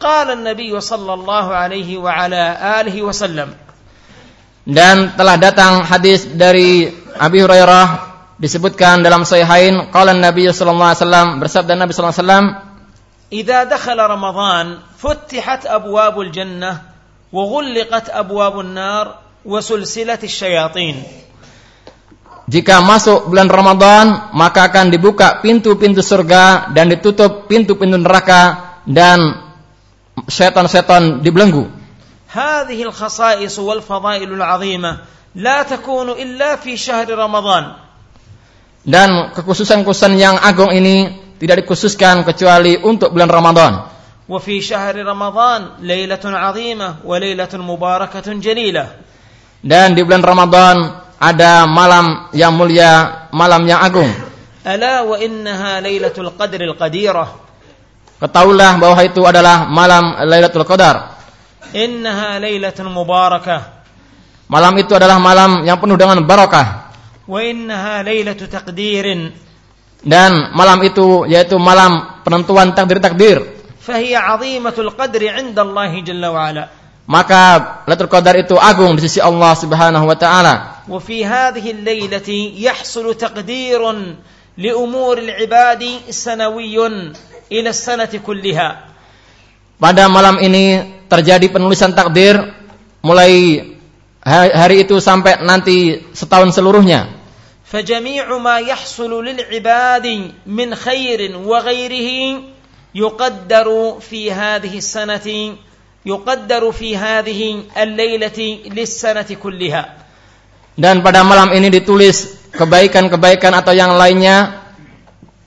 قال النبي صلى الله عليه وعلى آله وسلم. Dan telah datang hadis dari Abi Hurairah disebutkan dalam Sahihain qala Nabi sallallahu alaihi wasallam bersabda Nabi sallallahu alaihi wasallam إذا دخل رمضان فتحت أبواب الجنة وغلقت أبواب النار وسلسلة الشياطين jika masuk bulan Ramadan maka akan dibuka pintu-pintu surga dan ditutup pintu-pintu neraka dan setan-setan dibelenggu. هذه الخصائص والفضائل العظيمة لا تكون إلا في شهر رمضان Dan kekhususan-kekhususan yang agung ini tidak dikhususkan kecuali untuk bulan Ramadan. وفي شهر رمضان ليلة عظيمة وليلة مباركة جليلة Dan di bulan Ramadan ada malam yang mulia, malam yang agung. Ala wa innaha Lailatul Qadril Qadirah. Ketahuilah bahwa itu adalah malam Lailatul Qadar. Innaha Lailatul Mubarakah. Malam itu adalah malam yang penuh dengan barakah. Wa innaha Lailatul Taqdirin. Dan malam itu yaitu malam penentuan takdir-takdir. Fahiya 'azimatul qadri 'inda Allah Jalla wa 'ala Maka Lailatul Qadar itu agung di sisi Allah Subhanahu wa taala. وفي هذه الليلة يحصل تقدير لأمور العباد سنوي إلى السنة كلها Pada malam ini terjadi penulisan takdir mulai ha- hari itu sampai nanti setahun seluruhnya. فجميع ما يحصل للعباد من خير وغيره يقدر في هذه السنة yuqaddaru fi hadhihi al-lailati lis-sanati kulliha. Dan pada malam ini ditulis kebaikan-kebaikan atau yang lainnya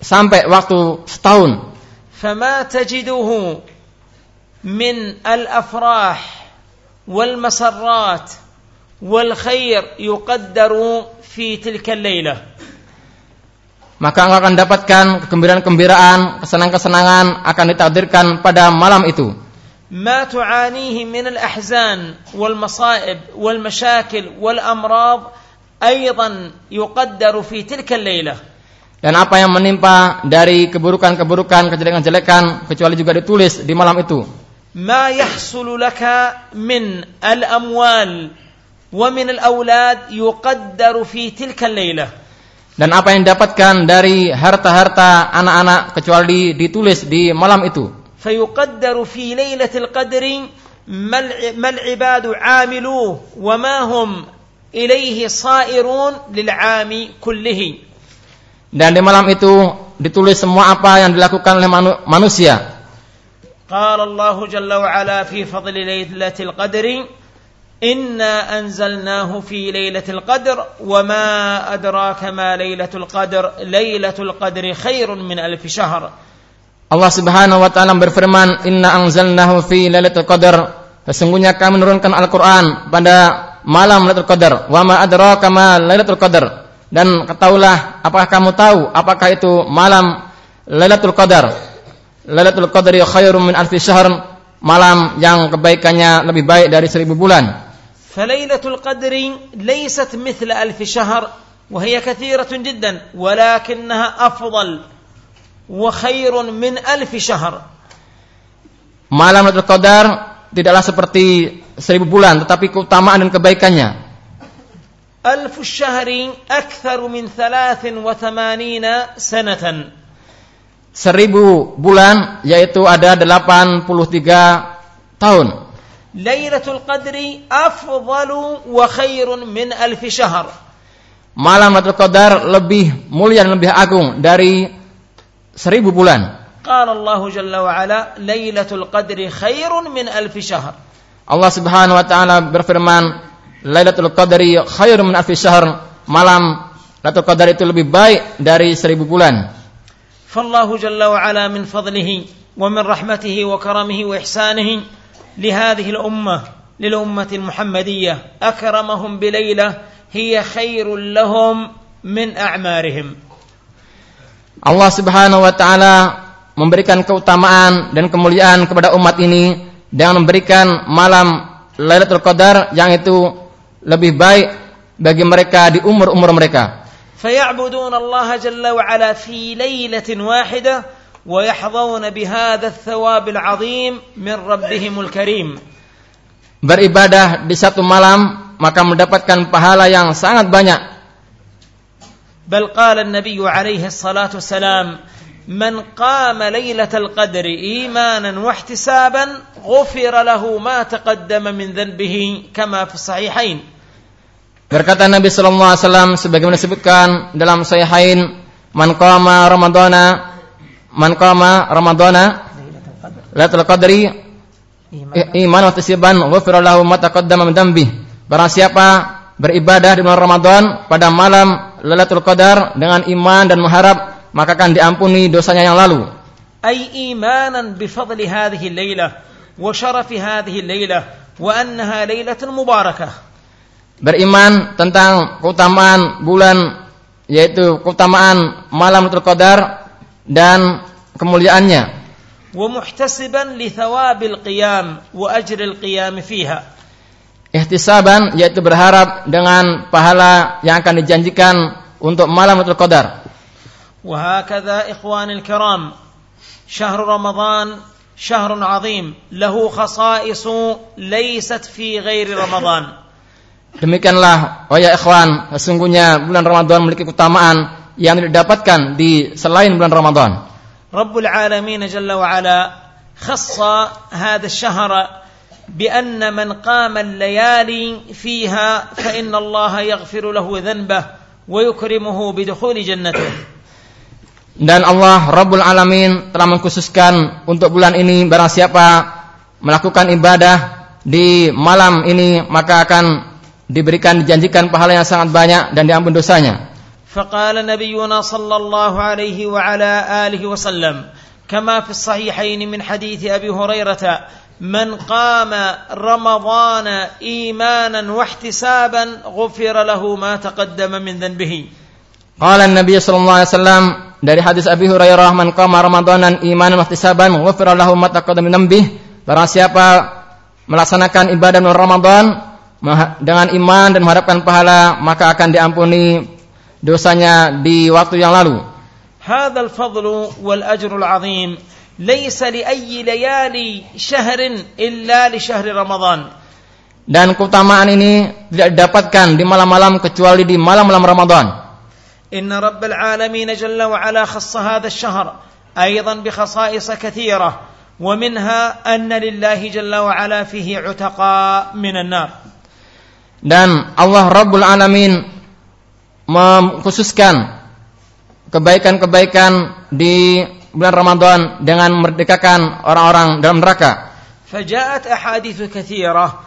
sampai waktu setahun. Fama tajiduhu min al-afrah wal masarrat wal khair yuqaddaru fi tilka al-lailah. Maka engkau akan dapatkan kegembiraan-kegembiraan, kesenangan-kesenangan akan ditakdirkan pada malam itu. ما تعانيه من الاحزان والمصائب والمشاكل والامراض ايضا يقدر في تلك الليله Dan apa yang menimpa dari keburukan-keburukan, kejelekan-kejelekan, kecuali juga ditulis di malam itu. ما يحصل لك من الاموال ومن الأولاد يقدر في تلك الليلة dan apa yang didapatkan dari harta-harta anak-anak kecuali ditulis di malam itu فيقدر في ليلة القدر ما الع- ما العباد عاملوه وما هم إليه صائرون للعام كله. Dan di malam itu ditulis semua apa yang dilakukan oleh manu- manusia. قال الله جل وعلا في فضل ليلة القدر إنا أنزلناه في ليلة القدر وما أدراك ما ليلة القدر ليلة القدر خير من ألف شهر. Allah Subhanahu wa taala berfirman, "Inna anzalnahu fi lailatul qadar." Sesungguhnya kami menurunkan Al-Qur'an pada malam Lailatul Qadar. Wa ma adraka ma Lailatul Qadar. Dan ketahuilah, apakah kamu tahu apakah itu malam Lailatul Qadar? Lailatul Qadar khairum min alfi syahr, malam yang kebaikannya lebih baik dari seribu bulan. Falailatul Qadri laysat mithla alfi syahr wa hiya جدا jiddan, أفضل afdal wa khairun min alfi syahr. Malam Lailatul Qadar tidaklah seperti seribu bulan, tetapi keutamaan dan kebaikannya. Alfu syahri akthar min 83 sanatan. Seribu bulan yaitu ada 83 tahun. Lailatul Qadri afdalu wa khairun min alfi syahr. Malam Lailatul Qadar lebih mulia dan lebih agung dari seribu bulan. قال الله جل وعلا ليلة القدر خير من ألف شهر Allah Subhanahu wa taala berfirman, Lailatul Qadri khairun min alfi syahr. Malam Lailatul Qadar itu lebih baik dari seribu bulan. فالله جل وعلا من فضله ومن رحمته وكرمه وإحسانه لهذه الأمة للأمة المحمدية أكرمهم بليلة هي خير لهم من أعمارهم Allah Subhanahu wa taala memberikan keutamaan dan kemuliaan kepada umat ini dengan memberikan malam Lailatul Qadar yang itu lebih baik bagi mereka di umur-umur mereka. فيعبدون الله جل وعلا في ليلة واحدة ويحظون بهذا الثواب العظيم من ربهم الكريم Beribadah di satu malam maka mendapatkan pahala yang sangat banyak بل قال النبي عليه الصلاة والسلام من قام ليلة القدر إيمانا واحتسابا غفر له ما تقدم من ذنبه كما في الصحيحين Berkata Nabi sallallahu alaihi wasallam sebagaimana disebutkan dalam sahihain man qama ramadhana man qama ramadhana Lailatul Qadri iman wa tasiban ghufira lahu ma taqaddama min dhanbi. Barang siapa beribadah di bulan Ramadan pada malam Lailatul Qadar dengan iman dan mengharap maka akan diampuni dosanya yang lalu. أي إيمانا بفضل هذه الليلة وشرف هذه الليلة وأنها ليلة مباركة Beriman tentang keutamaan bulan yaitu keutamaan malam Lailatul Qadar dan kemuliaannya. ومحتسبا لثواب القيام وأجر القيام فيها ihtisaban yaitu berharap dengan pahala yang akan dijanjikan untuk malam Lailatul Qadar. وهكذا إخواني الكرام شهر رمضان شهر عظيم له خصائص ليست في غير رمضان Demikianlah oh ya ikhwan, sesungguhnya bulan Ramadan memiliki keutamaan yang didapatkan di selain bulan Ramadan. رب العالمين جل وعلا خص هذا الشهر بأن من قام الليالي فيها فإن الله يغفر له ذنبه ويكرمه بدخول جنته Dan Allah Rabbul Alamin telah mengkhususkan untuk bulan ini barang siapa melakukan ibadah di malam ini maka akan diberikan dijanjikan pahala yang sangat banyak dan diampun dosanya. فقال نبينا صلى الله عليه وعلى آله وسلم كما في الصحيحين من حديث أبي هريرة من قام رمضان إيمانا واحتسابا غفر له ما تقدم من ذنبه Qala Nabi sallallahu alaihi wasallam dari hadis Abi Hurairah man qama ramadanan imanan wa ihtisaban ghufira lahu ma taqaddama min dhanbih barang siapa melaksanakan ibadah bulan Ramadan maha- dengan iman dan mengharapkan pahala maka akan diampuni dosanya di waktu yang lalu هذا الفضل والأجر العظيم ليس لأي ليالي شهر إلا لشهر رمضان dan keutamaan ini tidak didapatkan di malam-malam kecuali di malam-malam Ramadan. Inna Rabbil Alamin Jalla wa Ala khassa hadha ash-shahr aidan bi khasa'is kathira wa minha anna lillahi Jalla wa Ala fihi 'utaqa min an-nar. Dan Allah Rabbul Alamin mengkhususkan kebaikan-kebaikan di bulan Ramadan dengan merdekakan orang-orang dalam neraka. فجاءت أحاديث كثيرة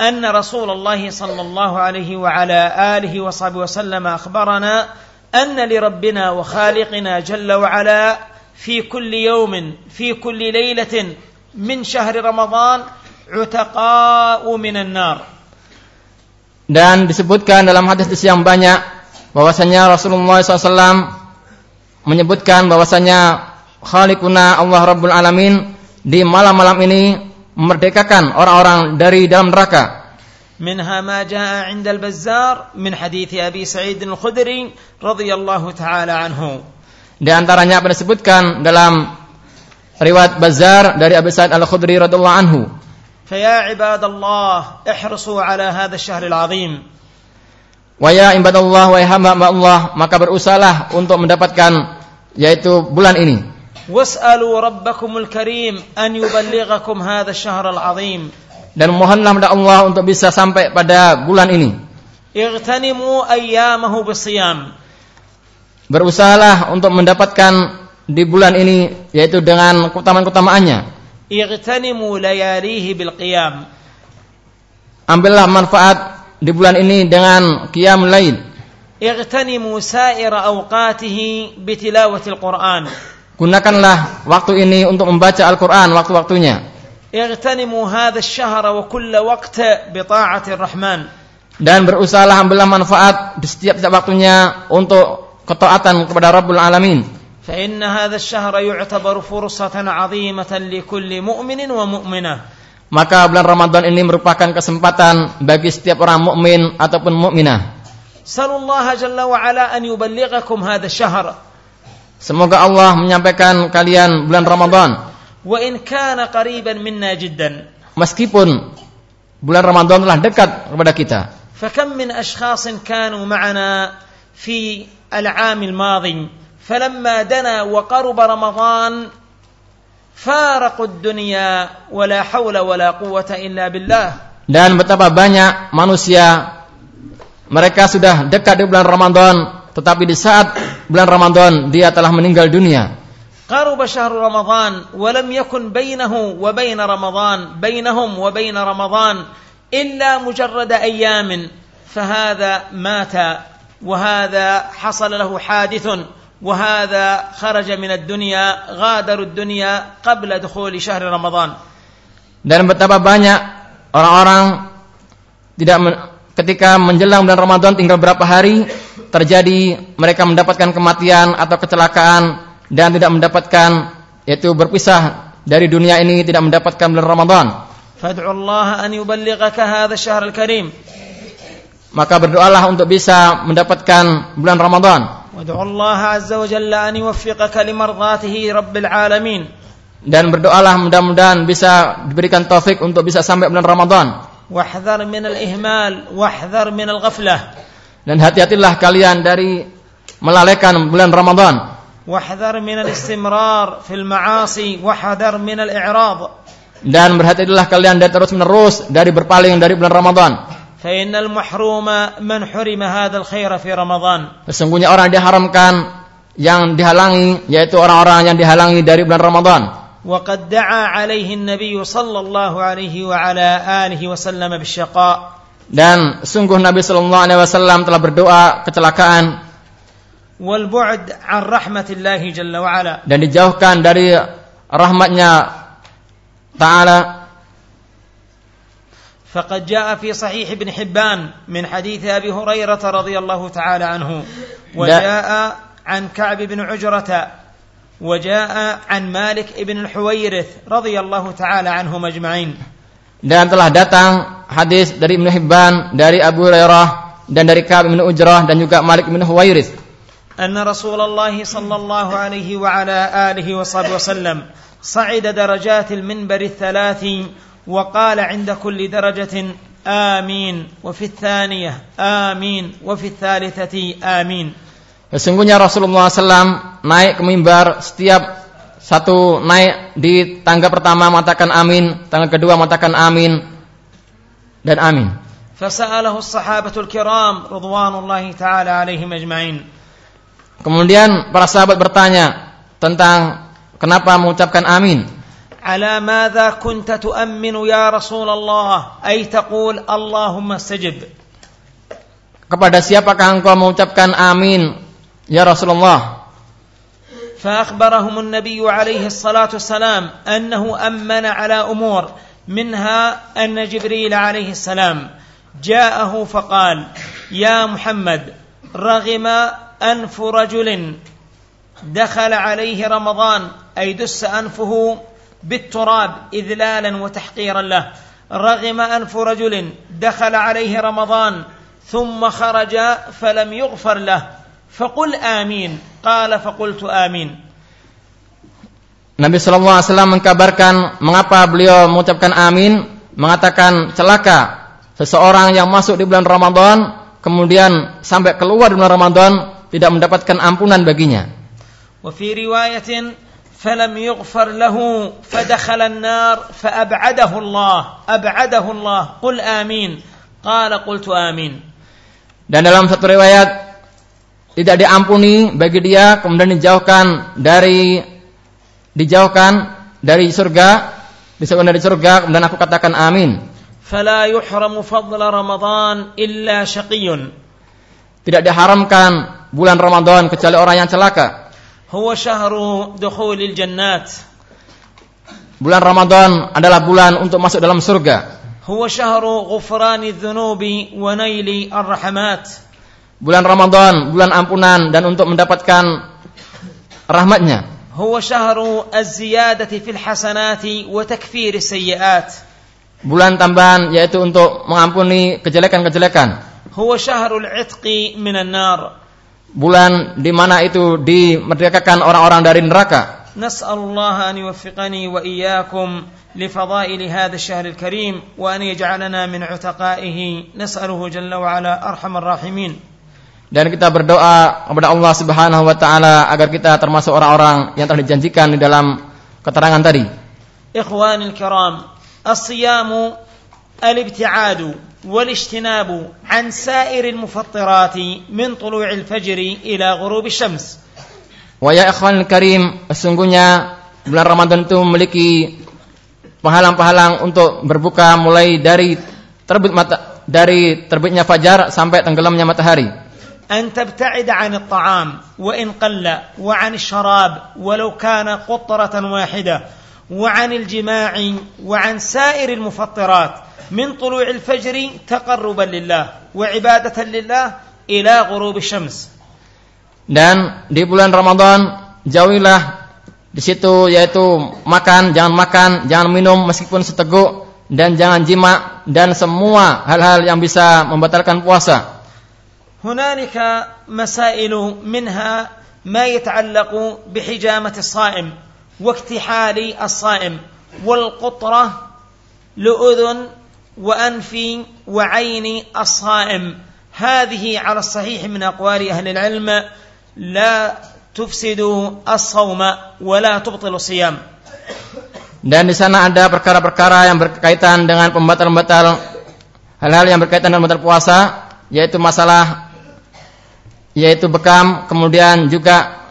أن رسول الله صلى الله عليه وعلى آله وصحبه وسلم أخبرنا أن لربنا وخالقنا جل وعلا في كل يوم في كل ليلة من شهر رمضان عتقاء من النار Dan disebutkan dalam hadis yang banyak bahwasanya Rasulullah SAW menyebutkan bahwasanya Khaliquna Allah Rabbul Alamin di malam-malam ini memerdekakan orang-orang dari dalam neraka. منها ما جاء عند البزار من حديث أبي سعيد الخدري رضي الله تعالى عنه Di antaranya apa disebutkan dalam riwayat Bazar dari Abu Sa'id Al-Khudri radhiyallahu anhu. فيا عباد الله احرصوا على هذا الشهر العظيم Wa ya ibadallah wa ya hamba Allah, maka berusahalah untuk mendapatkan yaitu bulan ini. واسألوا ربكم الكريم أن يبلغكم هذا الشهر العظيم Dan mohonlah kepada Allah untuk bisa sampai pada bulan ini. اغتنموا أيامه بالصيام Berusahalah untuk mendapatkan di bulan ini yaitu dengan keutamaan-keutamaannya. اغتنموا لياليه بالقيام Ambillah manfaat di bulan ini dengan qiyam lail. اغتنموا سائر أوقاته بتلاوة القرآن Gunakanlah waktu ini untuk membaca Al-Qur'an waktu-waktunya. اغتنموا هذا الشهر وكل وقت بطاعة الرحمن Dan berusahalah ambillah manfaat di setiap setiap waktunya untuk ketaatan kepada Rabbul Alamin. فإن هذا الشهر يعتبر فرصة عظيمة لكل مؤمن ومؤمنة Maka bulan Ramadan ini merupakan kesempatan bagi setiap orang mukmin ataupun mukminah. سلوا الله جل وعلا أن يبلغكم هذا الشهر Semoga Allah menyampaikan kalian bulan Ramadan. Wa in kana qariban minna jiddan. Meskipun bulan Ramadan telah dekat kepada kita. Fakam min ashkhasin kanu ma'ana fi al-'am al-madhi falamma dana wa qaraba Ramadan faraqu ad-dunya wa la hawla wa la quwwata illa billah. Dan betapa banyak manusia mereka sudah dekat di bulan Ramadan tetapi di saat bulan Ramadan dia telah meninggal dunia. قرب شهر رمضان ولم يكن بينه وبين رمضان بينهم وبين رمضان إلا مجرد أيام فهذا مات وهذا حصل له حادث وهذا خرج من الدنيا غادر الدنيا قبل دخول شهر رمضان Dan betapa banyak orang-orang tidak men- ketika menjelang bulan Ramadan tinggal berapa hari terjadi mereka mendapatkan kematian atau kecelakaan dan tidak mendapatkan yaitu berpisah dari dunia ini tidak mendapatkan bulan Ramadan. Fad'u an yuballighaka hadha syahr al-karim. Maka berdoalah untuk bisa mendapatkan bulan Ramadan. Wad'u azza wa jalla an yuwaffiqaka limardatihi rabbil alamin. Dan berdoalah mudah-mudahan bisa diberikan taufik untuk bisa sampai bulan Ramadan. Wahdhar min al-ihmal, wahdhar min al-ghaflah. Dan hati-hatilah kalian dari melalaikan bulan Ramadan واحذر من الاستمرار في المعاصي واحذر من الإعراض dan berhati-hatilah kalian dari terus-menerus dari berpaling dari bulan Ramadan. فإن المحروم من حرم هذا الخير في رمضان Sesungguhnya orang yang diharamkan yang dihalangi yaitu orang-orang yang dihalangi dari bulan Ramadan. وقد دعا عليه النبي صلى الله عليه وعلى آله وسلم بالشقاء Dan sungguh Nabi Shallallahu Alaihi Wasallam telah berdoa kecelakaan. والبعد عن رحمة الله جل وعلا dan dijauhkan dari rahmatnya Taala. فقد جاء في صحيح ابن حبان من حديث ابي هريره رضي الله تعالى عنه وجاء عن كعب بن عجره وجاء عن مالك بن الحويرث رضي الله تعالى عنهم اجمعين Dan telah datang hadis dari Ibnu Hibban, dari Abu Hurairah dan dari Ka'ab bin Ujrah dan juga Malik bin رسول الله صلى الله عليه وعلى اله وصحبه وسلم صعد درجات المنبر الثلاث وقال عند كل درجه آمين وفي الثانية آمين وفي الثالثة آمين Sesungguhnya Rasulullah SAW naik ke mimbar setiap satu naik di tangga pertama mengatakan amin, tangga kedua mengatakan amin dan amin. فسأله الصحابة الكرام رضوان الله تعالى عليهم أجمعين Kemudian para sahabat bertanya tentang kenapa mengucapkan amin. على ماذا كنت تؤمن يا رسول الله أي تقول اللهم استجب Kepada siapakah engkau mengucapkan amin ya Rasulullah? فأخبرهم النبي عليه الصلاة والسلام أنه أمن على أمور منها أن جبريل عليه السلام جاءه فقال يا محمد رغم أنف رجل دخل عليه رمضان أي دس أنفه بالتراب إذلالا وتحقيرا له رغم أنف رجل دخل عليه رمضان ثم خرج فلم يغفر له Fakul amin. Qala fakultu amin. Nabi Shallallahu Alaihi Wasallam mengkabarkan mengapa beliau mengucapkan amin, mengatakan celaka seseorang yang masuk di bulan Ramadan kemudian sampai keluar di bulan Ramadan tidak mendapatkan ampunan baginya. Wa fi riwayatin falam yughfar lahu fadakhala nar. fa Allah ab'adahu Allah qul amin qala. Dan dalam satu riwayat tidak diampuni bagi dia kemudian dijauhkan dari dijauhkan dari surga disebut dari surga kemudian aku katakan amin. Fala yuhramu fadl ramadan illa syaqiyun tidak diharamkan bulan Ramadan kecuali orang yang celaka. Huwa syahru dukhulil jannat. Bulan Ramadan adalah bulan untuk masuk dalam surga. Huwa syahru ghufranidz dzunubi wa naili rahmat bulan Ramadan bulan ampunan dan untuk mendapatkan rahmatnya هو شهر الزيادة في الحسنات وتكفير السيئات bulan tambahan yaitu untuk mengampuni kejelekan-kejelekan هو شهر العتق من النار bulan di mana itu dimerdekakan orang-orang dari neraka نسأل الله أن يوفقني وإياكم لفضائل هذا الشهر الكريم وأن يجعلنا من عتقائه نسأله جل وعلا أرحم الراحمين dan kita berdoa kepada Allah Subhanahu wa taala agar kita termasuk orang-orang yang telah dijanjikan di dalam keterangan tadi. إخواني الكرام الصيام الابتعاد والاجتناب عن سائر المفطرات من طلوع الفجر إلى غروب الشمس Wa ya ikhwan karim, sesungguhnya bulan Ramadan itu memiliki pahalang-pahalang untuk berbuka mulai dari terbit mata dari terbitnya fajar sampai tenggelamnya matahari. أن تبتعد عن الطعام وإن قل وعن الشراب ولو كان قطرة واحدة وعن الجماع وعن سائر المفطرات من طلوع الفجر تقربا لله وعبادة لله إلى غروب الشمس Dan di bulan Ramadan jauhilah di situ yaitu makan, jangan makan, jangan minum meskipun seteguk dan jangan jima dan semua hal-hal yang bisa membatalkan puasa. هنالك مسائل منها ما يتعلق بحجامة الصائم واكتحال الصائم والقطرة لأذن وأنف وعين الصائم. هذه على الصحيح من أقوال أهل العلم لا تفسد الصوم ولا تبطل الصيام. Dan di sana ada perkara-perkara yang berkaitan dengan pembatal-pembatal hal-hal yang berkaitan dengan pembatal puasa, yaitu masalah yaitu bekam, kemudian juga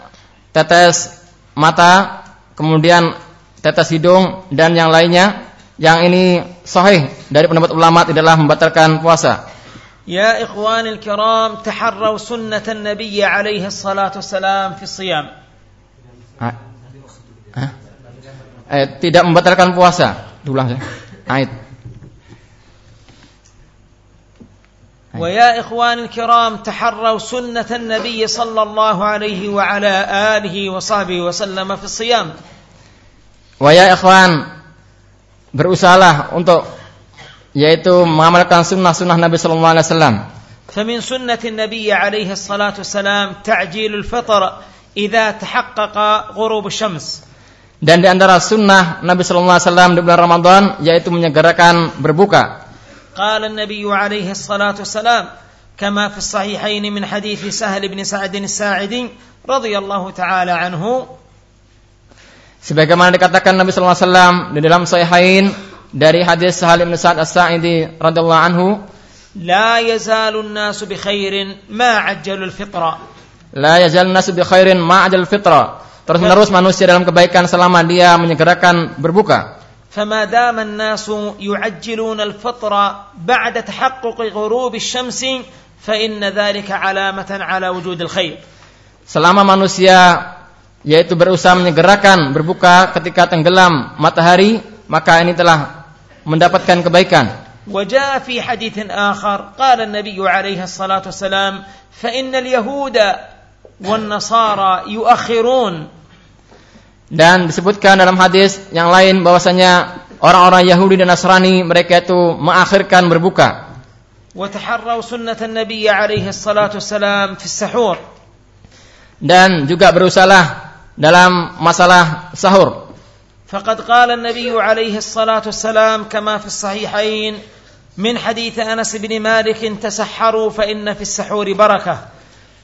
tetes mata, kemudian tetes hidung dan yang lainnya. Yang ini sahih dari pendapat ulama tidaklah membatalkan puasa. Ya ikhwanil kiram, taharraw sunnatan nabiyya alaihi salatu wassalam fi siyam. Eh, tidak membatalkan puasa. Diulang saya. Ait. ويا إخواني الكرام تحروا سنة النبي صلى الله عليه وعلى آله وصحبه وسلم في الصيام Wa ya ikhwan, berusahalah untuk yaitu mengamalkan sunnah-sunnah Nabi sallallahu alaihi wasallam. فمن سنة النبي عليه الصلاة والسلام تعجيل الفطر إذا تحقق غروب الشمس Dan di antara sunnah Nabi sallallahu alaihi wasallam di bulan Ramadan yaitu menyegerakan berbuka. قال النبي عليه الصلاة والسلام كما في الصحيحين من حديث سهل بن سعد الساعدي رضي الله تعالى عنه Sebagaimana dikatakan Nabi sallallahu alaihi wasallam di dalam sahihain dari hadis Sahal bin Sa'ad As-Sa'idi radhiyallahu anhu, لا يزال الناس بخير ما عجلوا الفطرة la yazal nasu bi khairin ma ajal fitra. Terus menerus manusia dalam kebaikan selama dia menyegerakan berbuka. فما دام الناس يعجلون الفطرة بعد تحقق غروب الشمس فإن ذلك علامة على وجود الخير Selama manusia yaitu berusaha menyegerakan berbuka ketika tenggelam matahari, maka ini telah mendapatkan kebaikan. وجاء في حديث آخر قال النبي عليه الصلاة والسلام فإن اليهود والنصارى يؤخرون Dan disebutkan dalam hadis yang lain bahwasanya orang-orang Yahudi dan Nasrani mereka itu mengakhirkan berbuka وتحروا سنة النبي عليه الصلاة والسلام في السحور dan juga berusahalah dalam masalah sahur. فقد قال النبي عليه الصلاة والسلام كما في الصحيحين من حديث أنس بن مالك تسحروا فإن في السحور بركة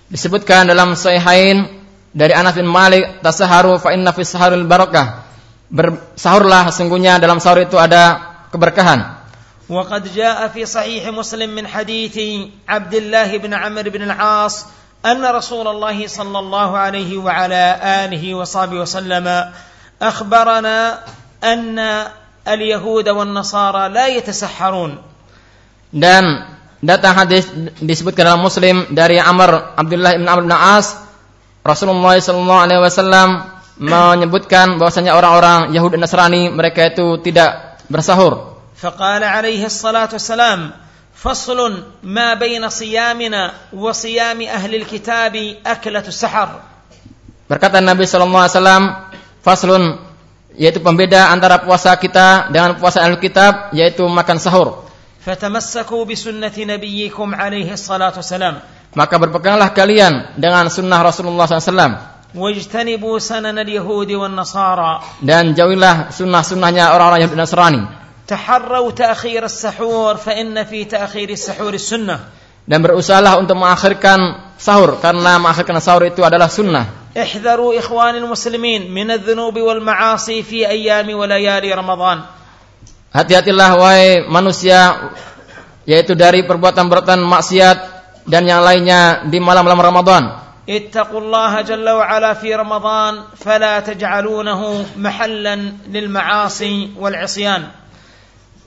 Disebutkan dalam Sahihain dari Anas bin Malik tasaharu fa inna fis saharil barakah. Bersahurlah sesungguhnya dalam sahur itu ada keberkahan. Wa qad jaa fi sahih muslim min hadithi Abdullah bin Amr bin al-As anna Rasulullah sallallahu alaihi wa ala alihi wa sahbihi wa sallama akhbarana anna al-yahud wan nasara la yatasahharun. Dan datang hadis disebutkan dalam Muslim dari Amr Abdullah bin Amr bin As Rasulullah sallallahu alaihi wasallam menyebutkan bahwasanya orang-orang Yahudi dan Nasrani mereka itu tidak bersahur. Faqala alaihi salatu wassalam, "Faslun ma baina siyamina wa siyami ahli alkitab aklatu sahar." Berkata Nabi sallallahu alaihi wasallam, "Faslun" yaitu pembeda antara puasa kita dengan puasa ahli kitab yaitu makan sahur. Fatamassaku bi sunnati nabiyyikum alaihi salatu wassalam. Maka berpeganglah kalian dengan sunnah Rasulullah SAW. Wajtanibu sanan al-Yahudi Nasara. Dan jauhilah sunnah-sunnahnya orang-orang Yahudi dan Nasrani. Ta'khir as-sahur fa inna fi ta'khir as-sahur sunnah. Dan berusahalah untuk mengakhirkan sahur karena mengakhirkan sahur itu adalah sunnah. Ihzaru ikhwan muslimin min adh-dhunub wal ma'asi fi ayami wa layali Ramadan. Hati-hatilah wahai manusia yaitu dari perbuatan-perbuatan maksiat dan yang lainnya di malam-malam Ramadan. اتقوا الله جل وعلا في رمضان فلا تجعلونه محلا للمعاصي والعصيان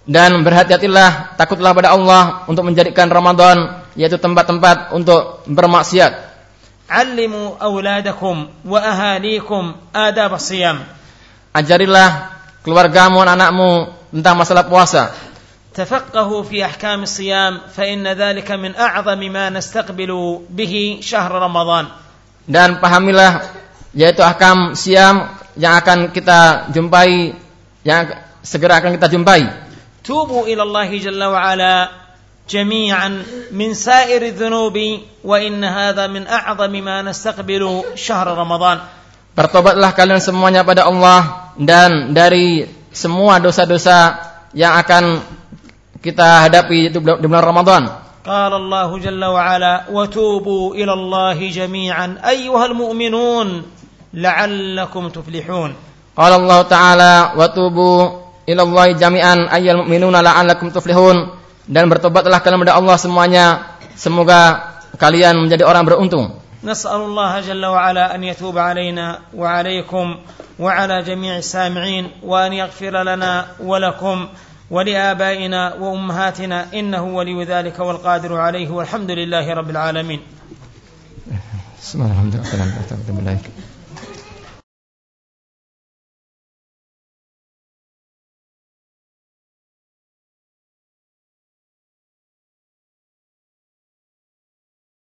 Dan berhati-hatilah, takutlah pada Allah untuk menjadikan Ramadan yaitu tempat-tempat untuk bermaksiat. علموا أولادكم وأهاليكم آداب الصيام Ajarilah keluargamu dan anakmu tentang masalah puasa. تفقهوا في أحكام الصيام فإن ذلك من أعظم ما نستقبل به شهر رمضان Dan pahamilah yaitu ahkam siam yang akan kita jumpai yang segera akan kita jumpai. توبوا إلى الله جل وعلا جميعا من سائر الذنوب وإن هذا من أعظم ما نستقبل شهر رمضان Bertobatlah kalian semuanya pada Allah dan dari semua dosa-dosa yang akan kita hadapi itu di bulan Ramadan. قال الله جل وعلا وتوبوا إلى الله جميعا أيها المؤمنون لعلكم تفلحون Qala Allah Ta'ala wa tubu ila Allah jami'an ayyal mu'minuna la'allakum tuflihun dan bertobatlah kalian kepada Allah semuanya semoga kalian menjadi orang beruntung. نسأل الله جل وعلا أن يتوب علينا وعليكم وعلى جميع السامعين وأن يغفر لنا ولكم ولآبائنا وأمهاتنا إنه ولي ذلك والقادر عليه والحمد لله رب العالمين Bismillahirrahmanirrahim.